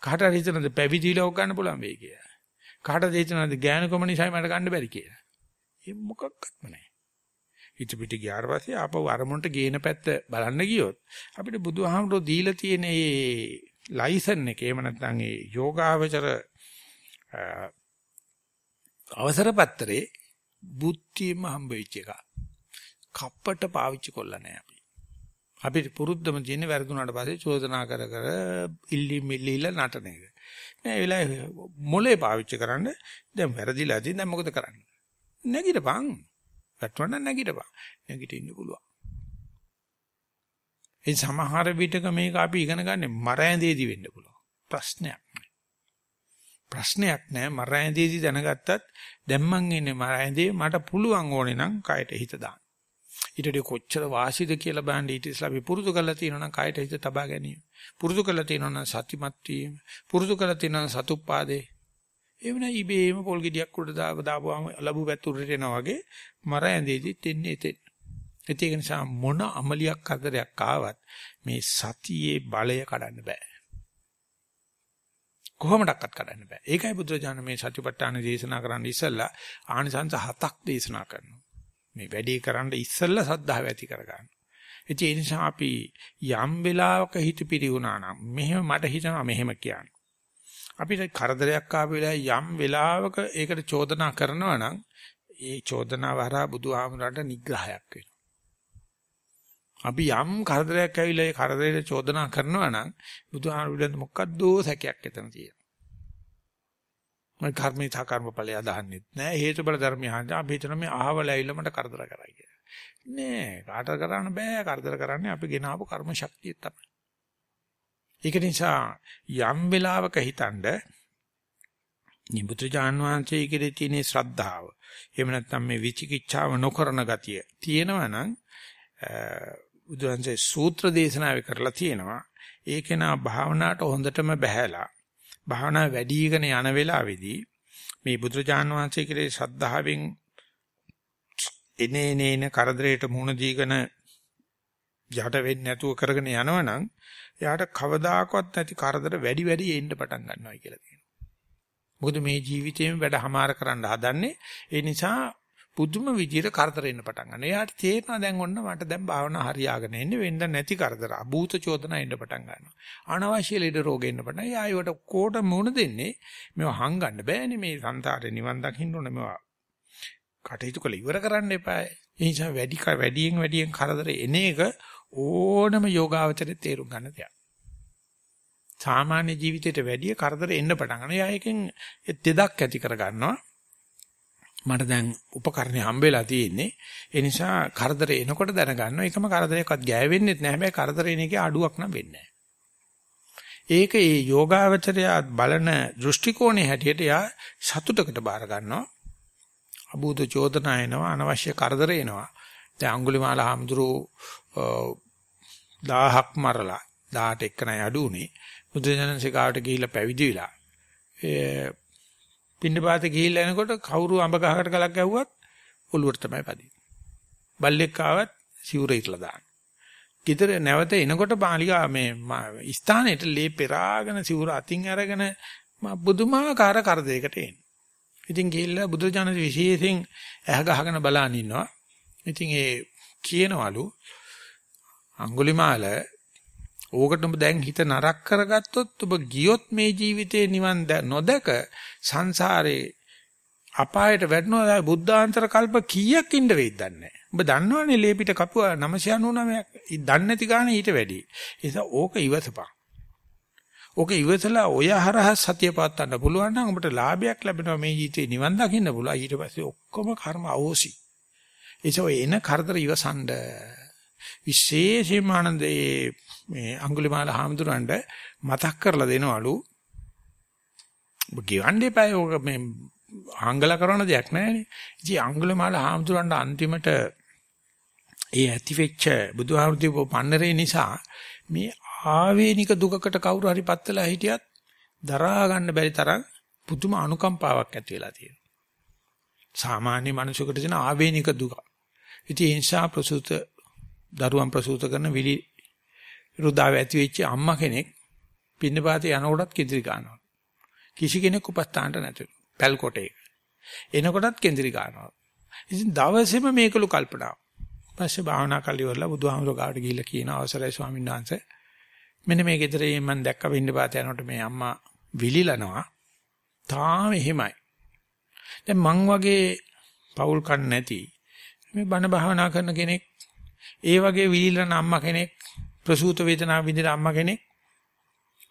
කාට හරි හිතනද පැවිදිලා ඕක ගන්න පුළුවන් වෙයි කියලා. කාට හරි හිතනද ඥානකම නිසායි මට ගන්න බැරි කියලා. ඒ මොකක්වත්ම නැහැ. හිත පිට ගියාට පස්සේ ආපහු අරමුණට ගේන පැත්ත බලන්න ගියොත් අපිට බුදුහාමුදුරෝ දීලා තියෙන මේ ලයිසන් එක එහෙම නැත්නම් ඒ යෝගාවචර අවසර පත්‍රේ බුද්ධියම හම්බ වෙච්ච එක. කප්පට පාවිච්චි කොල්ල නැහැ අපි. අපිට පුරුද්දම තියෙන්නේ වැරදුනාට පස්සේ චෝදනා කර කර ඉල්ලි මිල්ලිල නටන එක. නෑ ඒ වෙලාවේ මොලේ පාවිච්චි කරන්න දැන් වැරදිලා තියෙන දැන් මොකද කරන්නේ? නැගිටපන්. වැටුණා නැගිටපන්. නැගිටින්න පුළුවන්. ඒ සමහර විටක මේක අපි ඉගෙන ගන්න මර ඇඳේදී වෙන්න පුළුවන්. ප්‍රශ්නයක් නෑ. ප්‍රශ්නයක් නෑ මර ඇඳේදී දැනගත්තත් දැන් මං ඉන්නේ මර ඇඳේ මට පුළුවන් ඕනේ නම් කයට හිත දාන්න. ඊටදී කොච්චර වාසිද කියලා බලන්න ඊට ඉස්සලා අපි පුරුදු කරලා තියෙනවා නම් කයට හිත තබා ගැනීම. පුරුදු කරලා තියෙනවා නම් සතිමත් වීම. පුරුදු කරලා තියෙනවා නම් සතුප්පාදේ. ඒ වෙන ඉබේම පොල් ගෙඩියක් උඩ දාව දාපුවාම ලැබු පැතුරට එනවා වගේ මර ඇඳේදිත් එන්නේ එතෙන්. ඒක නිසා මොන අමලියක් කරදරයක් ආවත් මේ සතියේ බලය කඩන්න බෑ. කොහොමඩක්වත් කඩන්න බෑ. ඒකයි බුදුරජාණන් මේ සතිපට්ඨාන දේශනා කරන්න ඉස්සෙල්ලා ආනිසංස හතක් දේශනා කරනවා. මේ වැඩේ කරන්න ඉස්සෙල්ලා සද්ධාව ඇති කරගන්න. ඒ නිසා අපි යම් වෙලාවක හිත පිරිුණා නම් මෙහෙම මට හිතනවා මෙහෙම කියන්නේ. අපිට කරදරයක් ආපු වෙලාවේ යම් වෙලාවක ඒකට චෝදනා කරනවා නම් ඒ චෝදනාව හරහා බුදුහාමුදුරන්ට නිග්‍රහයක් වෙනවා. අපි යම් කරදරයක් ඇවිල්ලා ඒ කරදරේට චෝදනා කරනවා නම් බුදුහාමුදුරන්ට මොකද්ද සැකයක් එතන තියෙනවා. මම කර්මී තා කර්මඵලය අදහන්නේ නැහැ හේතු බල ධර්මය අහන්න අපි හිතන මේ අහවල ඇවිල්ලා මට කරදර කරයි කියලා. නෑ කාටද කරන්න බෑ කරදර කරන්නේ අපි ගෙන ආපු කර්ම ශක්තිය තමයි. ඒක නිසා යම් වෙලාවක හිතනද නිබුද්ධජාන් වහන්සේ කෙරේ තියෙන ශ්‍රද්ධාව එහෙම නැත්නම් මේ විචිකිච්ඡාව නොකරන ගතිය තියෙනවා නම් බුදුන්සේ සූත්‍ර දේශනාවේ කරලා තියෙනවා ඒක නා භාවනාවට හොඳටම බහැලා භාවනා වැඩිගෙන යන වෙලාවේදී මේ බුදුරජාන් වහන්සේ කෙරේ ශ්‍රද්ධාවෙන් එනේ එනේන කරදරයට මුහුණ දීගෙන යට වෙන්නේ නැතුව කරගෙන යනවනම් එයාට කවදාකවත් නැති කරදර වැඩි වැඩි එන්න පටන් ගන්නවා කියලා කියනවා. මොකද මේ ජීවිතේම වැඩ හමාර කරන්න හදන්නේ ඒ නිසා පුදුම විදියට කරදර එන්න පටන් ගන්නවා. එයාට තේරෙනවා දැන් ඔන්න මට දැන් භාවනා හරියාගෙන එන්නේ වෙන්න නැති කරදර. අභූත චෝදනා එන්න පටන් ගන්නවා. අනවශ්‍ය ලෙඩ රෝග එන්න පටන්. එයා ඒවට කොට මුණ දෙන්නේ මේවා හංගන්න බෑනේ මේ සංසාරේ නිවන් දකින්න ඕනේ මේවා. කටයුතු කළ ඉවර කරන්න එපා. ඒ නිසා වැඩි වැඩියෙන් වැඩියෙන් කරදර එන එක ඕනම යෝගාවචරේ තේරුම් ගන්න දෙයක්. සාමාන්‍ය ජීවිතයට වැඩිය කරදර එන්න පටන් ගන්නවා. එයා එකෙන් දෙදක් ඇති කර ගන්නවා. මට දැන් උපකරණේ හම්බෙලා තියෙන්නේ. ඒ නිසා කරදර එනකොට දැනගන්නවා. එකම කරදරයක්වත් ගෑවෙන්නේ නැහැ. හැබැයි කරදර එන එකේ අඩුවක් නම් වෙන්නේ ඒක ඒ යෝගාවචරය බලන දෘෂ්ටි කෝණේ හැටියට යා සතුටකට බාර ගන්නවා. අබූත චෝදනා එනවා, අනවශ්‍ය කරදර එනවා. දැන් අඟුලිමාල හාමුදුරුවෝ 1000ක් මරලා 18 එක්කනයි අඩු උනේ. බුදුසසුනේ කාට ගිහිල්ලා පැවිදි වෙලා. ඒ පින්නපාත ගිහිල්ලා එනකොට කවුරු අඹ ගහකට ගලක් ගැහුවත් ඔළුවට තමයි පදින්නේ. බල්ලෙක් ආවත් සිවුර ඉట్లా දාන්න. ගෙදර නැවත එනකොට බාලිකා මේ ස්ථානෙට ලේ පෙරාගෙන සිවුර අතින් අරගෙන බුදුමාකාර කරදයකට එන්නේ. ඉතින් ගිහිල්ලා බුදුජානක විශේෂයෙන් ඇහ ගහගෙන බලන් ඉන්නවා. ඉතින් ඒ කියනවලු අඟුලිමාල ඕකට ඔබ දැන් හිත නරක කරගත්තොත් ඔබ ගියොත් මේ ජීවිතේ නිවන් නොදක සංසාරේ අපායට වැටෙනවා බුද්ධාන්තර කල්ප කීයක් ඉන්න වෙයිද දන්නේ ඔබ දන්නවනේ ලේපිට කපුවා 999ක් දන්නේ නැති ගානේ ඊට වැඩි. ඒ නිසා ඕක ඉවසපන්. ඕක ඉවසලා ඔය හරහා සතිය පාත්තන්න පුළුවන් නම් ඔබට ලාභයක් ලැබෙනවා මේ ජීවිතේ නිවන් දකින්න පුළුවන්. ඊට පස්සේ ඔක්කොම කර්ම අවෝසි. ඒසෝ එන කරදර ඉවසන්න විශේෂයෙන්ම ආනන්දේ මේ අඟුලිමාල හාමුදුරන්ට මතක් කරලා දෙනවලු ඔබ ගෙවන්න එපා ඔක මේ ආංගල කරන දෙයක් නැහැනේ. ඉතින් අඟුලිමාල හාමුදුරන්ට අන්තිමට ඒ ඇතිවෙච්ච බුදුහාමුදුරුවෝ පන්නරේ නිසා මේ ආවේනික දුකකට කවුරු හරි පත්තලා හිටියත් දරා ගන්න බැරි තරම් පුදුම අනුකම්පාවක් ඇති වෙලා තියෙනවා. සාමාන්‍ය මිනිසෙකුට තියෙන ආවේනික දුක. ඉතින් ඒ නිසා ප්‍රසූත දරුවන් ප්‍රසූත කරන විලි රුදාව ඇති වෙච්ච අම්මා කෙනෙක් පින්නපාතේ යනකොටත් කිඳිරි ගන්නවා. කිසි කෙනෙක් උපස්ථානට නැතුළු. පැල් කොටේ. එනකොටත් කිඳිරි ගන්නවා. ඉතින් දවසේම මේකලු කල්පනා. පස්සේ භාවනා කළි වල බුදුහාමුදුර ගාවට ගිහිල්ලා කියන අවසරයි ස්වාමීන් වහන්සේ. මෙන්න මේ ගෙදරේ මම දැක්ක පින්නපාත යනකොට මේ අම්මා විලිලනවා. තාම එහෙමයි. දැන් මං වගේ පෞල් කන් නැති මේ බණ භාවනා කරන කෙනෙක් ඒ වගේ විලිලන අම්මා කෙනෙක් ප්‍රසූත වේදනාව විඳින අම්මා කෙනෙක්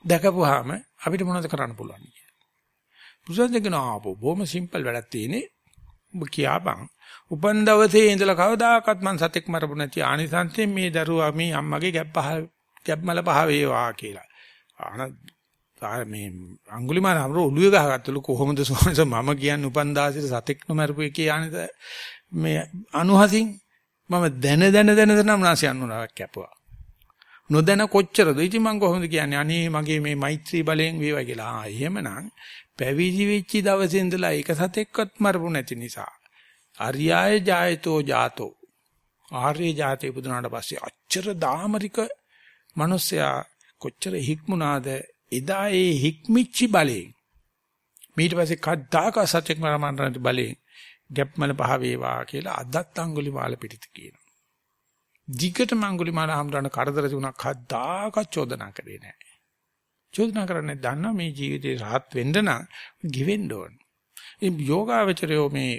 දැකපුවාම අපිට මොනවද කරන්න පුළුවන් කියලා. බුදුන් දෙකනවා ආපෝ බොහොම සිම්පල් වැඩක් තියෙන්නේ. ඔබ කියාපන්. උපන් දවසේ ඉඳලා කවදාකවත් මං සතෙක් මරපු නැති ආනිසංසයෙන් මේ දරුවා මේ අම්මගේ ගැප් පහ ගැප්මල පහ වේවා කියලා. ආන මේ අඟුලිමාල අමර ඔළුවේ ගහගත්තලු කොහොමද සෝනස මම කියන්නේ උපන් දාසිර සතෙක් නොමරපු එකේ ආනද මේ අනුහසින් මම දැන දැන දැන දැන නාසය අනුනාවක් කැපුවා. නොදැන කොච්චරද? ඉතින් මම කොහොමද කියන්නේ? අනේ මගේ මේ මෛත්‍රී බලයෙන් වේවා කියලා. ආ එහෙමනම් පැවිදි වෙච්ච දවසේ ඉඳලා එක සතෙක්වත් මරපු නැති නිසා. අරියාය ජායතෝ ජාතෝ. ආර්ය ජාතේ පුදුනාට පස්සේ අච්චර දාමරික මිනිසයා කොච්චර හික්මුණාද එදා ඒ හික්මිච්චි බලයෙන් ඊට පස්සේ කද්දාක සත්‍යක් මරමන්න බලයෙන් ගැප්මල පහ වේවා කියලා අදත් අඟුලි මාල පිටිත කියනවා. දිගට මංගුලි මාල හම්රන කරදර තුනක් හදාක චෝදනා කරේ නැහැ. චෝදනා කරන්නේ දන්නා මේ ජීවිතේ rahat වෙන්න නම් ගිවෙන්න ඕන. මේ යෝගාවචරයෝ මේ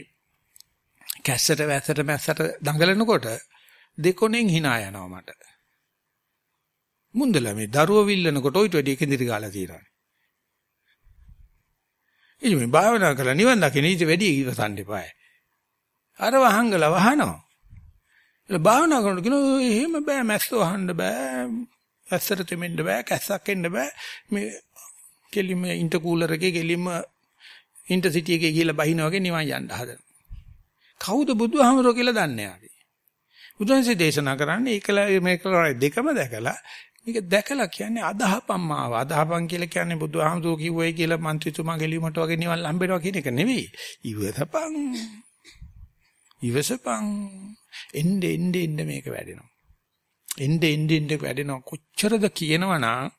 කැස්සට වැස්සට මැස්සට දඟලනකොට දෙකොණෙන් hina යනවා මට. මුන්දලා මේ දරුව විල්ලනකොට ඔයිට වැඩි කෙඳිරි ගාලා තියෙනවා. ඉතින් මේ භාවනා කරලා නිවන් දකින්න ඊට වැඩි ඉවසන්න එපායි. අර වහංගල වහනවා. කියලා භාවනා කරනකොට කියනවා එහෙම බෑ මැස්සෝ අහන්න බෑ ඇස්සට තෙමෙන්න බෑ කැස්සක් එන්න බෑ. මේ කෙලිම ඉන්ටර්කූලර් එකේ කෙලිම ඉන්ටර්සිටි එකේ ගිහලා බහිනා වගේ නිවන් යන්න හදන කවුද බුදුහාමරෝ කියලා දන්නේ ආවේ බුදුන්සේ දේශනා කරන්නේ ඒකලා මේක දෙකම දැකලා මේක දැකලා කියන්නේ අදහපම් මාව. අදහපම් කියලා කියන්නේ බුදුහාමරෝ කිව්වයි කියලා മന്ത്രിතුමා ගෙලිමට වගේ නිවන් ලම්බෙනවා කියන එක නෙවෙයි. ඉවසපම් ඉවසපම් එnde එnde එnde මේක වැඩෙනවා. එnde එnde එnde වැඩෙනවා. කොච්චරද කියනවනම්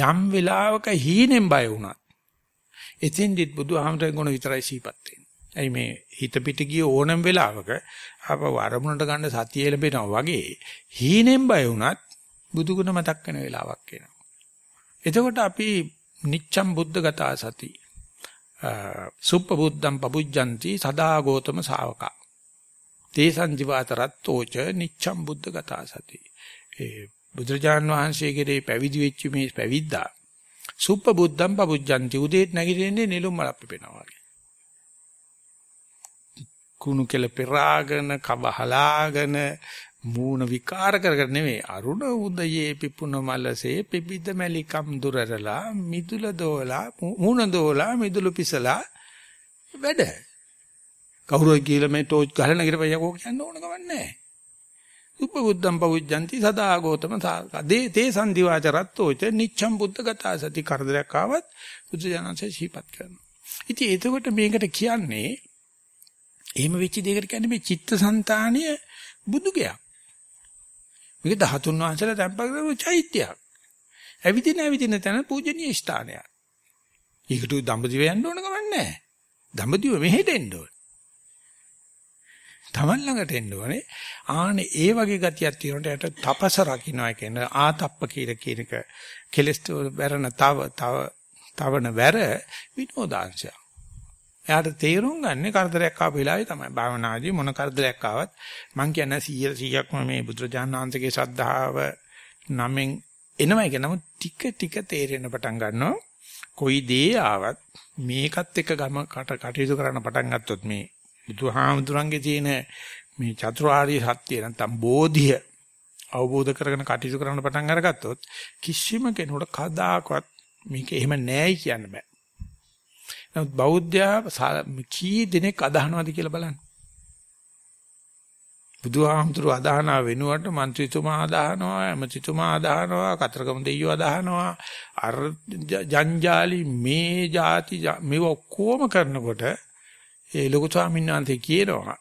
යම් වෙලාවක හීනෙන් බය වුණත් එතෙන්දිත් බුදුහාමරේ ගුණ විතරයි සීපත් වෙන්නේ. ඇයි මේ හිත පිට ගිය ඕනම වෙලාවක අප වරමුණට ගන්න සතිය ලැබෙනවා වගේ හීනෙන් බය වුණත් බුදුගුණ මතක් වෙන වෙලාවක් එනවා. එතකොට අපි නිච්ඡම් බුද්ධගතා සති සුප්පබුද්ධම් පබුජ්ජಂತಿ සදා ගෝතම ශාවකා. තේසං ජීවාතරත්තෝච නිච්ඡම් බුද්ධගතා සති. ඒ බුදුරජාන් වහන්සේගේ පැවිදි වෙච්ච මේ පැවිද්දා සුප්පබුද්ධම් පබුජ්ජಂತಿ උදේට නැගිටින්නේ නෙළුම් මලක් පිපෙනවා වගේ. කුණු කෙල පෙරාගෙන කබහලාගෙන මූණ විකාර කරගෙන නෙවෙයි අරුණ උදයේ පිපුණ මලසේ පිපිද මැලිකම් දුරරලා මිදුල දෝලා මූණ දෝලා මිදුළු පිසලා වැඩ කවුරුයි කියලා මේ ටෝච් ගහලා නගිට පයියකෝ කියන්න ඕන ගමන් නැහැ උපබුද්ධම් පවුජ්ජಂತಿ සදා ගෝතම දේ තේ සංදිවාචරත්තෝච නිච්ඡම් බුද්ධගතා සති කරදරයක් ආවත් බුදු දනන්සේ සිහිපත් කරනවා ඉතින් එතකොට මේකට කියන්නේ එහෙම වෙච්ච දෙයකට කියන්නේ මේ චිත්තසංතානය බුදුගයක්. මේක 13 වහන්සේලා තැම්ප කරපු චෛත්‍යයක්. ඇවිදින ඇවිදින තැන පූජනීය ස්ථානයක්. ඒකට දඹදිව යන්න ඕන ගමන් නැහැ. දඹදිව මෙහෙට එන්න ඕන. Taman ළඟට එන්න ඕනේ. ආනේ ඒ වගේ ගතියක් තියෙනකොට යට තපස රකින්නයි කියන ආතප්ප කියලා කියන එක කෙලස්ට වැරණ තව තව තවන වැර විනෝදාංශයක්. එයාට තේරුම් ගන්න කරදරයක් ආපු වෙලාවේ තමයි භාවනාදී මොන කරදරයක් ආවත් මං කියන්නේ 100 100ක්ම මේ බුදුරජාණන් වහන්සේගේ ශ්‍රද්ධාව නමෙන් එනවයි කියන නමුත් ටික ටික තේරෙන්න පටන් ගන්නවා කොයි දේ ආවත් මේකත් එක්ක ගම කටයුතු කරන්න පටන් ගත්තොත් මේ බුදුහාමුදුරන්ගේ තියෙන මේ චතුරාර්ය සත්‍ය නැත්නම් බෝධිය අවබෝධ කරගෙන කටයුතු කරන්න පටන් අරගත්තොත් කිසිම කෙනෙකුට කදාකවත් මේක එහෙම නෑයි කියන්න බෑ. නමුත් බෞද්ධයා කී දෙනෙක් අදහනවද කියලා බලන්න. බුදුහාමුදුරුව අදහන වෙනුවට മന്ത്രിතුමා අදහනවා, එමෙතිතුමා අදහනවා, කතරගම දෙවියෝ අදහනවා. අර ජංජාලි මේ ಜಾති මේ ඔක්කොම කරනකොට ඒ ලොකු ස්වාමීන් වහන්සේ කියනවා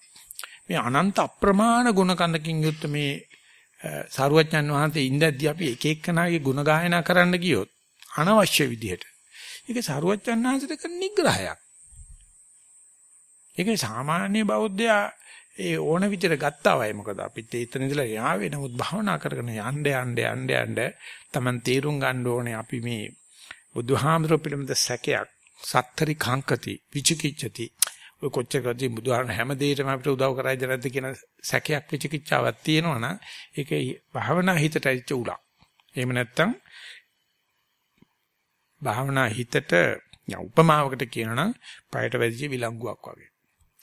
මේ අනන්ත අප්‍රමාණ ගුණ කන්දකින් යුක්ත මේ සාරුවච්චන් වහන්සේ ඉඳද්දී අපි එක එක්කනාගේ ගුණ ගායනා කරන්න ගියොත් අනවශ්‍ය විදිහට. ඒක සරුවච්චන් වහන්සේට කරන නිග්‍රහයක්. ඒක සාමාන්‍ය බෞද්ධයා ඒ ඕන විදිහට ගත්තා වයි මොකද අපිත් එතන ඉඳලා යාවේ. නමුත් භවනා කරගෙන යන්න යන්න යන්න යන්න Taman තීරුම් ගන්න ඕනේ අපි මේ බුදුහාමර පිළිමද සැකයක්. සත්තරි කාංකති විචිකිච්ඡති. ඔය කොච්චර කදී බුදුහාමර හැම දෙයකම අපිට උදව් කරයිද නැද්ද කියන සැකයක් විචිකිච්ඡාවක් තියෙනවනම් ඒක භවනා හිතට ඇවිච්ච උලක් එහෙම නැත්නම් භාවනා හිතට උපමාවකට කියනනම් පයට වැදිච්ච විලංගුවක් වගේ.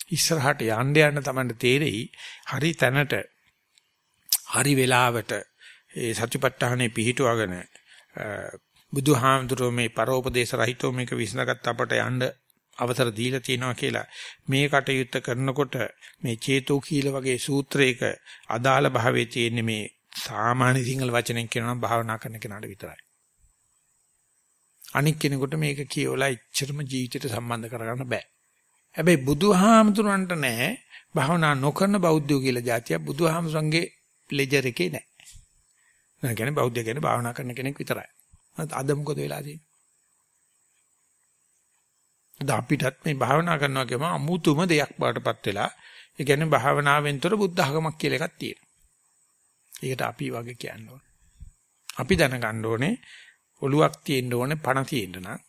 ඉස්සරහට යන්න යන්න තමයි තේරෙයි හරි තැනට හරි වෙලාවට ඒ සතිපට්ඨානේ පිහිටුවගෙන බුදුහාමුදුරුවෝ මේ පරෝපදේශ රහිතව මේක විසඳගත් අපට යන්න අවසර දීලා තියෙනවා කියලා මේ කටයුත්ත කරනකොට මේ චේතෝ කීල වගේ සූත්‍රයක අදාළ භාවයේ තියෙන මේ සාමාන්‍ය සිංහල වචනෙන් කියනවා භාවනා කරන කෙනාට විතරයි. අනික් කෙනෙකුට මේක කියවලා ඉච්චරම ජීවිතයට සම්බන්ධ කරගන්න බෑ. හැබැයි බුදුහාමුදුරන්ට නෑ භවනා නොකරන බෞද්ධයෝ කියලා જાතිය බුදුහාමුදුරන්ගේ ලෙජර් එකේ නෑ. මම කියන්නේ බෞද්ධය කියන්නේ භාවනා කරන කෙනෙක් විතරයි. අද මොකද වෙලා තියෙන්නේ? අද අපිටත් මේ භාවනා කරනවා කියම අමුතුම දෙයක් බාටපත් වෙලා ඒ කියන්නේ භාවනාවෙන්තර බුද්ධ ධර්මයක් කියලා එකක් තියෙනවා. ඒකට අපි වගේ කියන්න ඕනේ. අපි දැනගන්න ඕනේ ඔලුවක් තියෙන්න ඕනේ පණ තියෙන්න නම්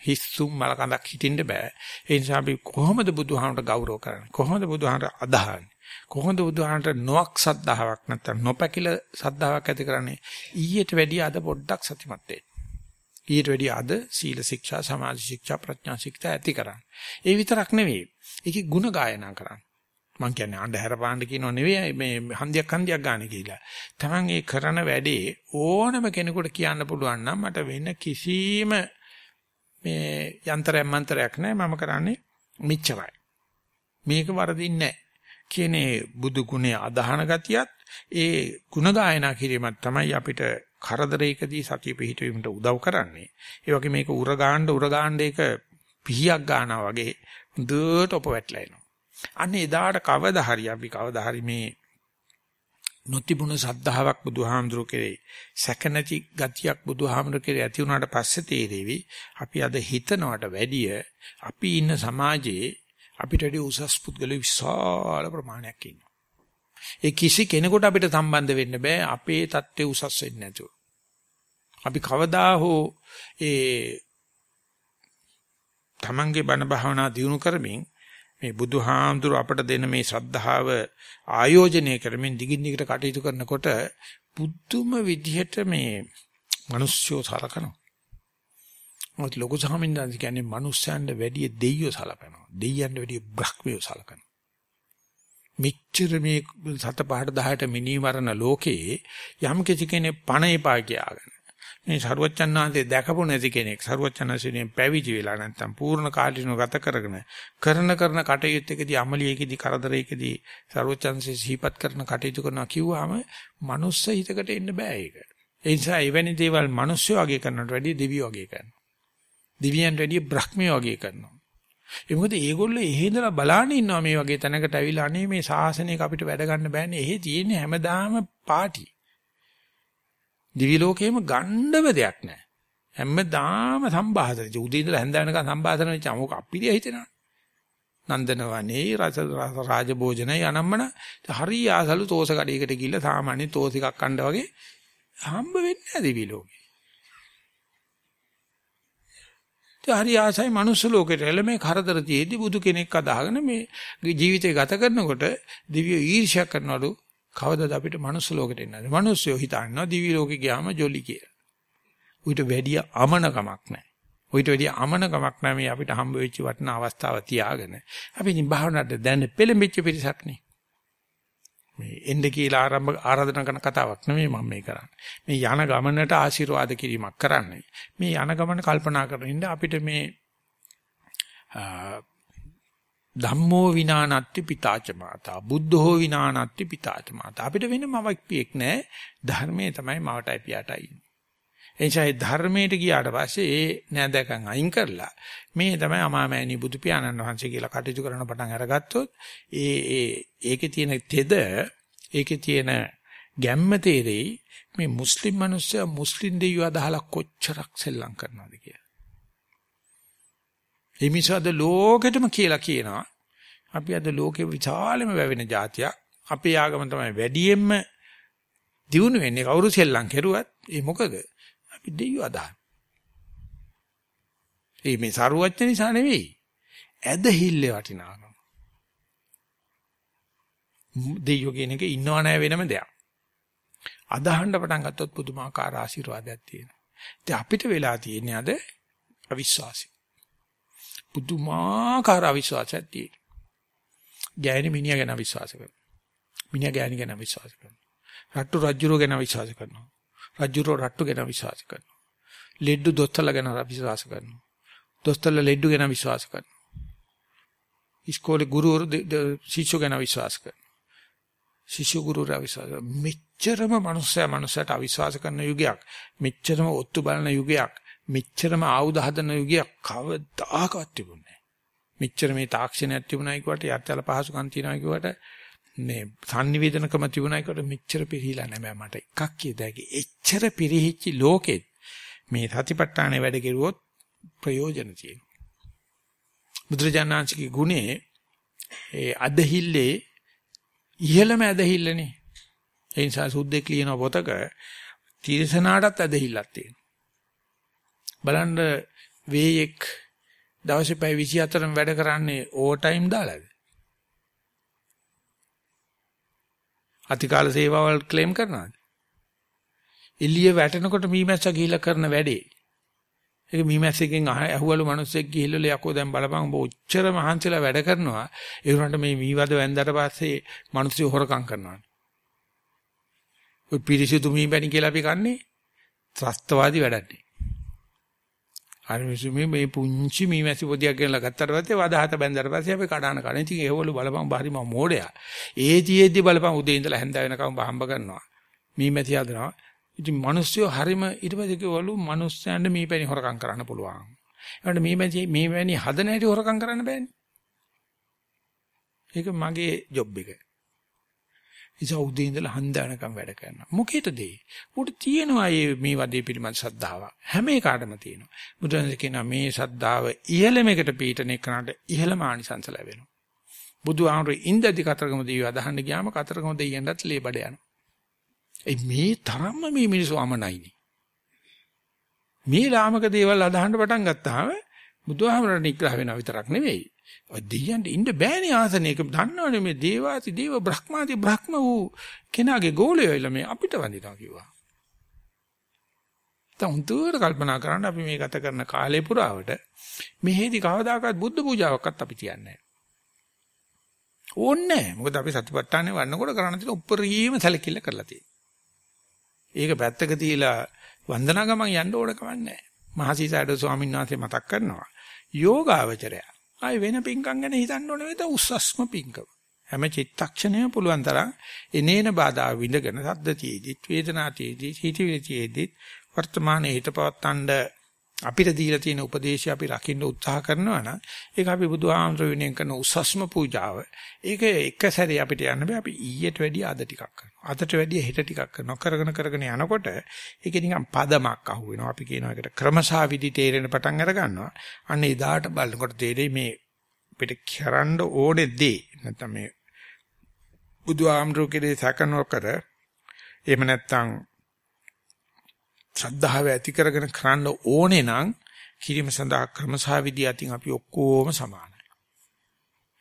හිස්සුම් මල කඳක් හිටින්න බෑ. ඒ නිසා අපි කොහොමද බුදුහාමට ගෞරව කරන්නේ? කොහොමද බුදුහාමට අදහන්නේ? කොහොමද බුදුහාමට නොක් සද්ධාාවක් නැත්තම් නොපැකිල සද්ධාාවක් ඇති කරන්නේ? ඊට වැඩිය අද පොඩ්ඩක් සතිමත් වෙන්න. ඊට වැඩිය අද සීල ශික්ෂා, සමාධි ශික්ෂා, ප්‍රඥා ශික්ෂා ඇති කරන්න. ඒ විතරක් නෙවෙයි. ඒකේ ಗುಣ ගායනා කරන්න. මං කියන්නේ අන්ධහැර පාණ්ඩ කියනව නෙවෙයි මේ හන්දියක් හන්දියක් ගන්න කියලා. Taman ඒ කරන වැඩේ ඕනම කෙනෙකුට කියන්න පුළුවන් නම් මට වෙන කිසිම මේ යන්ත්‍රයක් මන්ත්‍රයක් නැහැ මම කරන්නේ මිච්චරයි. මේක වරදින්නේ කියන්නේ බුදු ගුණේ අදහන ගතියත් ඒ ಗುಣ ගායනා කිරීමත් තමයි අපිට කරදරයකදී සතිය පිහිටවීමට උදව් කරන්නේ. ඒ වගේ මේක උර ගාන්න උර ගාන්න ඒක පිහියක් ගන්නවා වගේ දුවට ඔප වැටලා එනවා. අන්න එදාට කවදා හරි අපි කවදා හරි මේ නොතිබුණ සද්ධාාවක් බුදුහාමුදුරු කෙරේ සැක නැති ගතියක් බුදුහාමුදුරු කෙරේ ඇති වුණාට පස්සේ තේරෙවි අපි අද හිතනවට වැඩිය අපි ඉන්න සමාජයේ අපිට වැඩි උසස් පුද්ගල විශාල ප්‍රමාණයක් ඉන්නවා. ඒ කිසි කෙනෙකුට අපිට සම්බන්ධ වෙන්න බෑ අපේ தත්ත්වය උසස් වෙන්නේ නැතුව. අපි කවදා හෝ ඒ තමන්ගේ බණ භාවනා දියුණු කරමින් මේ බුදුහාමුදුර අපට දෙන මේ ශ්‍රද්ධාව ආයෝජනය කරමින් දිගින් දිගට කටයුතු කරනකොට බුද්ධම විදිහට මේ මිනිස්සුෝ සලකනවා. මොකද ලොකු සාමින්දන්ස කියන්නේ මිනිස්සයන්ට වැඩිය දෙයියෝ සලකනවා. දෙයියන්ට වැඩිය බ්‍රහ්මයෝ සලකනවා. මෙච්චර මේ සත පහට 10ට මිනි මරණ ලෝකේ යම් කිසි කෙනෙක් පණ එපා කියාගෙන මේ සරුවච්චන්හන්සේ දැකපු නැති කෙනෙක් සරුවච්චන්හන්සේ පැවිදි වෙලා නැත්තම් පූර්ණ කාලීනව ගත කරගෙන කරන කරන කටයුත්තකදී අමලියකදී කරදරයකදී සරුවච්චන්සේ සිහිපත් කරන කටයුතු කරනවා කිව්වම මනුස්ස හිතකට එන්න බෑ ඒක. ඒ නිසා එවැනි දේවල් මිනිස්සු වගේ කරනට වැඩිය දෙවියෝ වගේ කරනවා. දෙවියන්ට වැඩිය බ්‍රහ්මයෝ වගේ කරනවා. ඒ මොකද ඒගොල්ලෝ එහෙ ඉඳලා බලාගෙන ඉන්නවා මේ වගේ තැනකට ඇවිල්ලා අනේ මේ ශාසනයක අපිට වැඩ ගන්න බෑනේ. එහෙ තියෙන්නේ හැමදාම පාටි. දිවි ලෝකේම ගණ්ඩව දෙයක් නැහැ. හැමදාම සම්බාධන. උදේ ඉඳලා හැන්ද වෙනකන් සම්බාධන වෙච්ච අමෝක අපිරිය හිතෙනවා. නන්දනවනේ රස රාජභෝජන යනම්මන හරි ආසලු තෝස කඩේකට ගිහිල්ලා සාමාන්‍ය තෝස එකක් කන්න වගේ හම්බ වෙන්නේ නැහැ දිවි ලෝකේ. හරි ආසයි මනුස්ස ලෝකෙට එළ මේ කරදර තියේදී බුදු කෙනෙක් අදහගෙන මේ ජීවිතය ගත කරනකොට දිව්‍ය ඊර්ෂ්‍යා කරනවලු කවදද අපිට මනුස්ස ලෝකෙට එන්නද? මිනිස්සු හිතනවා දිවි ලෝකෙ ගියාම ජොලි කියලා. උවිත වැඩි අමනකමක් නැහැ. උවිත වැඩි අමනකමක් නැහැ මේ අපිට හම්බ වෙච්ච වටිනා අවස්ථාව තියාගෙන. අපි ඉතින් භාවනාවට දැන් පෙළඹෙච්ච පිරිසක් නේ. මේ එන්න කියලා ආරම්භ ආරාධනා කරන කතාවක් නෙමෙයි මම මේ කරන්නේ. මේ යන ගමනට ආශිර්වාද කිරීමක් කරන්නේ. මේ යන ගමන කල්පනා කරන ඉන්න අපිට මේ ධම්මෝ විනානත්ති පිතාච මාතා බුද්ධෝ විනානත්ති පිතාච මාතා අපිට වෙන මවක් පියෙක් නැහැ ධර්මයේ තමයි මවටයි පියාටයි එනිසා ඒ ධර්මයට ගියාට පස්සේ ඒ නෑදකම් අයින් කරලා මේ තමයි අමාමෑණි බුදු පියාණන් වහන්සේ කියලා කටයුතු කරන පටන් අරගත්තොත් ඒ ඒ ඒකේ තියෙන තෙද ඒකේ තියෙන ගැම්ම තේරෙයි මේ මුස්ලිම් මිනිස්සු මුස්ලිම් දෙවියෝ අදහලා කොච්චරක් සෙල්ලම් කරනවද කියලා ඒ මිසද ලෝකෙටම කියලා කියනවා. අපි අද ලෝකේ විශාලම වැවෙන જાතියක්. අපේ ආගම තමයි වැඩියෙන්ම දිනු වෙන්නේ කවුරු සෙල්ලම් කෙරුවත් ඒ මොකද? අපි දෙයියෝ අදහන. ඒ මේ සරුවච්ච නිසා නෙවෙයි. ඇදහිල්ලේ වටිනාකම. දෙයියෝ කියන එක ඉන්නව නැහැ වෙනම දෙයක්. අදහන්න පටන් ගත්තොත් පුදුමාකාර ආශිර්වාදයක් තියෙනවා. ඉතින් අපිට වෙලා තියෙන්නේ අද අවිශ්වාසය. පුදුමාකාර අවිශ්වාසයක් තියෙනවා. ගෑණි මිනිහා ගැන විශ්වාස කරනවා. මිනිහා ගෑණි ගැන විශ්වාස කරනවා. රට්ටු රජුරෝ ගැන විශ්වාස කරනවා. රජුරෝ රට්ටු ගැන විශ්වාස කරනවා. ලෙඩ්ඩු දොස්තරලා ගැන විශ්වාස කරනවා. දොස්තරලා ලෙඩ්ඩු ගැන විශ්වාස කරනවා. ඉස්කෝලේ ගුරුවරු ශිෂ්‍ය ගැන විශ්වාස කරනවා. ශිෂ්‍ය ගුරුවරයා විශ්වාස මෙච්චරම මනුස්සයා මනුස්සයට අවිශ්වාස කරන යුගයක්. මෙච්චරම ඔත්තු බලන යුගයක්. මෙච්චරම ආයුධ හදන යුගයක් කවදාකවත් තිබුණේ නැහැ. මෙච්චර මේ තාක්ෂණයක් තිබුණායි කිව්වට යත්තල පහසුකම් තියනවා කිව්වට මේ sannivedanakama තිබුණායි කිව්වට මෙච්චර පිළිහිලා නැහැ මට එකක් කියදැයි. එච්චර පිරිහිච්ච ලෝකෙත් මේ සතිපට්ඨානේ වැඩ කෙරුවොත් ප්‍රයෝජන තියෙනවා. බුදුරජාණන්සේගේ ගුණේ ඒ අදහිල්ලේ ඉහළම අදහිල්ලනේ. ඒ නිසා සුද්දෙක් ලියන පොතක තීරසනාටත් අදහිල්ලක් තියෙනවා. බලන්න වේයෙක් දවසේ පැය 24ම වැඩ කරන්නේ ඕවර් ටයිම් දාලාද? අතිකාල සේවාවල් ක්ලේම් කරනවාද? එළිය වැටෙනකොට මීමැස්ස ගිහිල්ලා කරන වැඩේ. ඒක මීමැස්සකින් ඇහුවලු මිනිස්සෙක් ගිහිල්ලා යකෝ දැන් බලපන් ඔබ ඔච්චර මහන්සිලා වැඩ කරනවා. ඒ වුණාට මේ මීවද වැන්දට පස්සේ මිනිස්සු හොරකම් කරනවා. ඔය පිරිසිදු මීබැනි කියලා අපි කන්නේ ත්‍රස්තවාදී වැඩන්නේ. අර මිසුමේ මේ පුංචි මීමැසි පොදියක් ගෙනලා ගත්තට පස්සේ වදහත බැඳලා පස්සේ අපි කඩාන කන. ඉතින් ඒවලු බලපන් බාරි මම මෝඩයා. ඒතියෙදි බලපන් උදේ ඉඳලා හැන්ද වෙනකම් බහම්බ කරනවා. මීමැසි හදනවා. ඉතින් මිනිස්සු හරීම ඊට පස්සේ කිව්වලු මිනිස්සයන්ට මීපැණි හොරකම් කරන්න පුළුවන්. ඒකට මීමැසි මීපැණි හදන හැටි හොරකම් කරන්න බෑනේ. ඒක මගේ ජොබ් එක. ඉතින් උදේ ඉඳලා හන්දානකම් වැඩ කරනවා. මොකේද ඒ? උට තියෙනවා මේ වදේ පිළිමත් ශ්‍රද්ධාව. හැම එකටම තියෙනවා. බුදුන් කියනවා මේ ශ්‍රද්ධාව ඉහළම එකට පීඨන එකනට ඉහළම ආනිසංස ලැබෙනවා. බුදුහාමුදුරු ඉන්දදි කතරගම දෙවියෝ අදහන්න ගියාම කතරගම දෙවියන්ටත් ලේබඩ යනවා. ඒ මේ තරම්ම මේ මිනිස්සු අමනයිනේ. මේ ලාමක දේවල් අදහන්න පටන් ගත්තාම බුදුහාමරණ නිග්‍රහ වෙනවා විතරක් නෙවෙයි. ඔය දෙයයන්ට ඉන්න බෑනේ ආසනයක. දන්නවනේ මේ දේවාති දේව බ්‍රහ්මාති බ්‍රහ්ම වූ කෙනාගේ ගෝලයෝයිලා මේ අපිට වඳිනවා කිව්වා. තවුන්තර කල්පනා කරන්න අපි මේ ගත කරන කාලේ පුරාවට මෙහෙදි කවදාකවත් බුද්ධ පූජාවක්වත් අපි තියන්නේ නැහැ. ඕන්නේ නැහැ. මොකද අපි සතිපට්ඨානේ වන්නකොට කරන්න තියෙන උප්පරීම සැලකිල්ල කරලා තියෙනවා. ඒක පැත්තක තියලා වන්දනා ගමන් යන්න ඕන කමක් නැහැ. මහසීසාරද ස්වාමීන් වහන්සේ මතක් කරනවා. යෝගාවචරය. ආයි වෙන පිංකම් ගැන හිතන්න ඕනේ වෙත උස්සස්ම පිංකම. හැම චිත්තක්ෂණයම පුළුවන් තරම් එනේන බාධා විඳගෙන සද්දතියෙදිත් වේදනාතියෙදිත් හිතවිලිතියෙදිත් වර්තමානයේ හිත පවත්තඬ අපිට දීලා තියෙන උපදේශය අපි රකින්න උත්සාහ කරනවා නම් ඒක අපි බුදුහාමර වෙනුවෙන් කරන උසස්ම පූජාව. ඒක එක සැරේ අපිට යන්න බෑ. අපි ඊට වැඩිය අද ටිකක් කරනවා. අදට වැඩිය හෙට ටිකක් කරනවා. කරගෙන කරගෙන යනකොට ඒක නිකන් පදමක් අහු වෙනවා. අපි කියනවා ඒකට ක්‍රමසා විදි තේරෙන පටන් අර ගන්නවා. අන්න එදාට බලනකොට තේරෙයි මේ අපිට කරන්න ඕනේ දේ. නැත්නම් මේ බුදුහාමර කෙරේ සැකනෝ කර එහෙම නැත්නම් ශ්‍රද්ධාව ඇති කරගෙන කරන්න ඕනේ නම් කිරීම සඳහා ක්‍රමසහවිදි අතින් අපි ඔක්කොම සමානයි.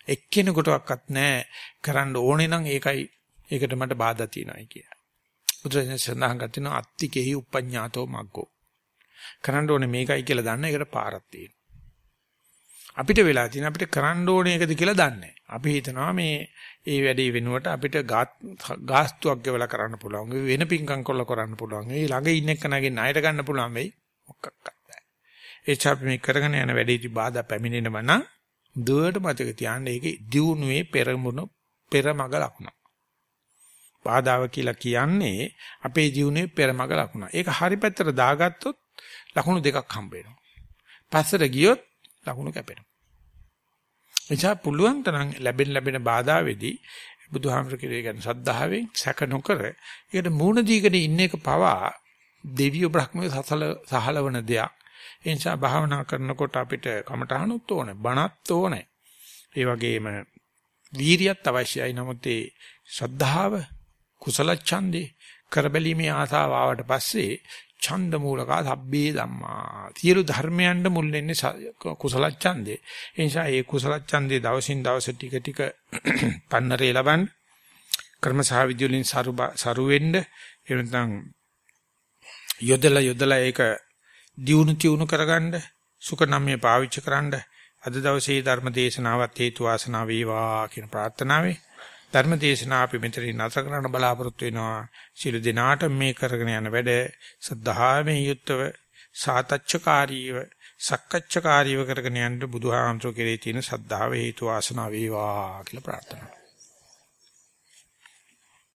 එක්කෙනෙකුටවත් නැහැ කරන්න ඕනේ නම් ඒකයි ඒකට මට බාධා තියෙනවායි කියලා. බුදුරජාණන් සඳහන් කරනවා අත්තිකෙහි උපඤ්ඤාතෝ මග්ගෝ. කරන්න ඕනේ මේකයි කියලා දන්න එකට පාරක් තියෙනවා. අපිට වෙලා තියෙන අපිට කරන්න ඕනේ එකද කියලා දන්නේ අපි හිතනවා මේ ඒ වැඩේ වෙනුවට අපිට ගාස්තුවක් ගෙවලා කරන්න පුළුවන්. වෙන පිංකම් කරලා කරන්න පුළුවන්. ඒ ළඟ ඉන්න එක්කනගේ ණයට ගන්න පුළුවන් වෙයි. මොකක්වත් නැහැ. ඒ චාපි මේ කරගෙන යන වැඩේදී බාධා පැමිණෙනව නම් දුවට මතක තියාගන්න ඒකේ දියුණුවේ පෙරමුණු පෙරමග ලකුණ. බාධාව කියලා කියන්නේ අපේ ජීවනයේ පෙරමග ලකුණ. ඒක හරි පැත්තට දාගත්තොත් ලකුණු දෙකක් හම්බ වෙනවා. පස්සට ගියොත් ලකුණු කැපෙනවා. එචා පුළුවන් තරම් ලැබෙන ලැබෙන බාධාවේදී බුදුහාමර කිරේ ගැන සද්ධාවෙන් සැක නොකර ඒකට මූණ දීගෙන ඉන්න එක පවා දෙවියෝ බ්‍රහ්මයේ සසල සහලවන දෙයක්. ඒ නිසා භාවනා කරනකොට අපිට කමටහනුත් ඕනේ, බණත් ඕනේ. ඒ වගේම වීරියත් අවශ්‍යයි. නමුත් ඒ ශ්‍රද්ධාව, කුසල ඡන්දේ කරබැලීමේ ආසාව ආවට පස්සේ ඡන්ද මූලකා සබ්බේ ධම්මා. සියලු ධර්මයන්ට මුල් වෙන්නේ කුසල ඡන්දේ. ඒ නිසා ඒ කුසල ඡන්දේ දවසින් දවස ටික ටික පන්නරේ ලබන්න කර්ම සහ විද්‍යුලින් සරු සරු වෙන්න එනතන් යොදලා යොදලා ඒක දියුණු තියුණු කරගන්න සුඛනම්ය පාවිච්චි කරන්න අද දවසේ ධර්ම දේශනාවත් හේතු වාසනා වේවා කියන ප්‍රාර්ථනාවයි ධර්ම දේශනා අපි මෙතනින් නැතර කරන්න බලාපොරොත්තු වෙනවා. සියලු දිනාට මේ කරගෙන යන වැඩ සද්ධාමේ යුක්තව සාතච්ඡකාරීව සක්කච්ඡකාරීව කරගෙන යන්න බුදුහාමසෝ කෙරේ තියෙන සද්ධාව හේතු වාසනා වේවා කියලා ප්‍රාර්ථනා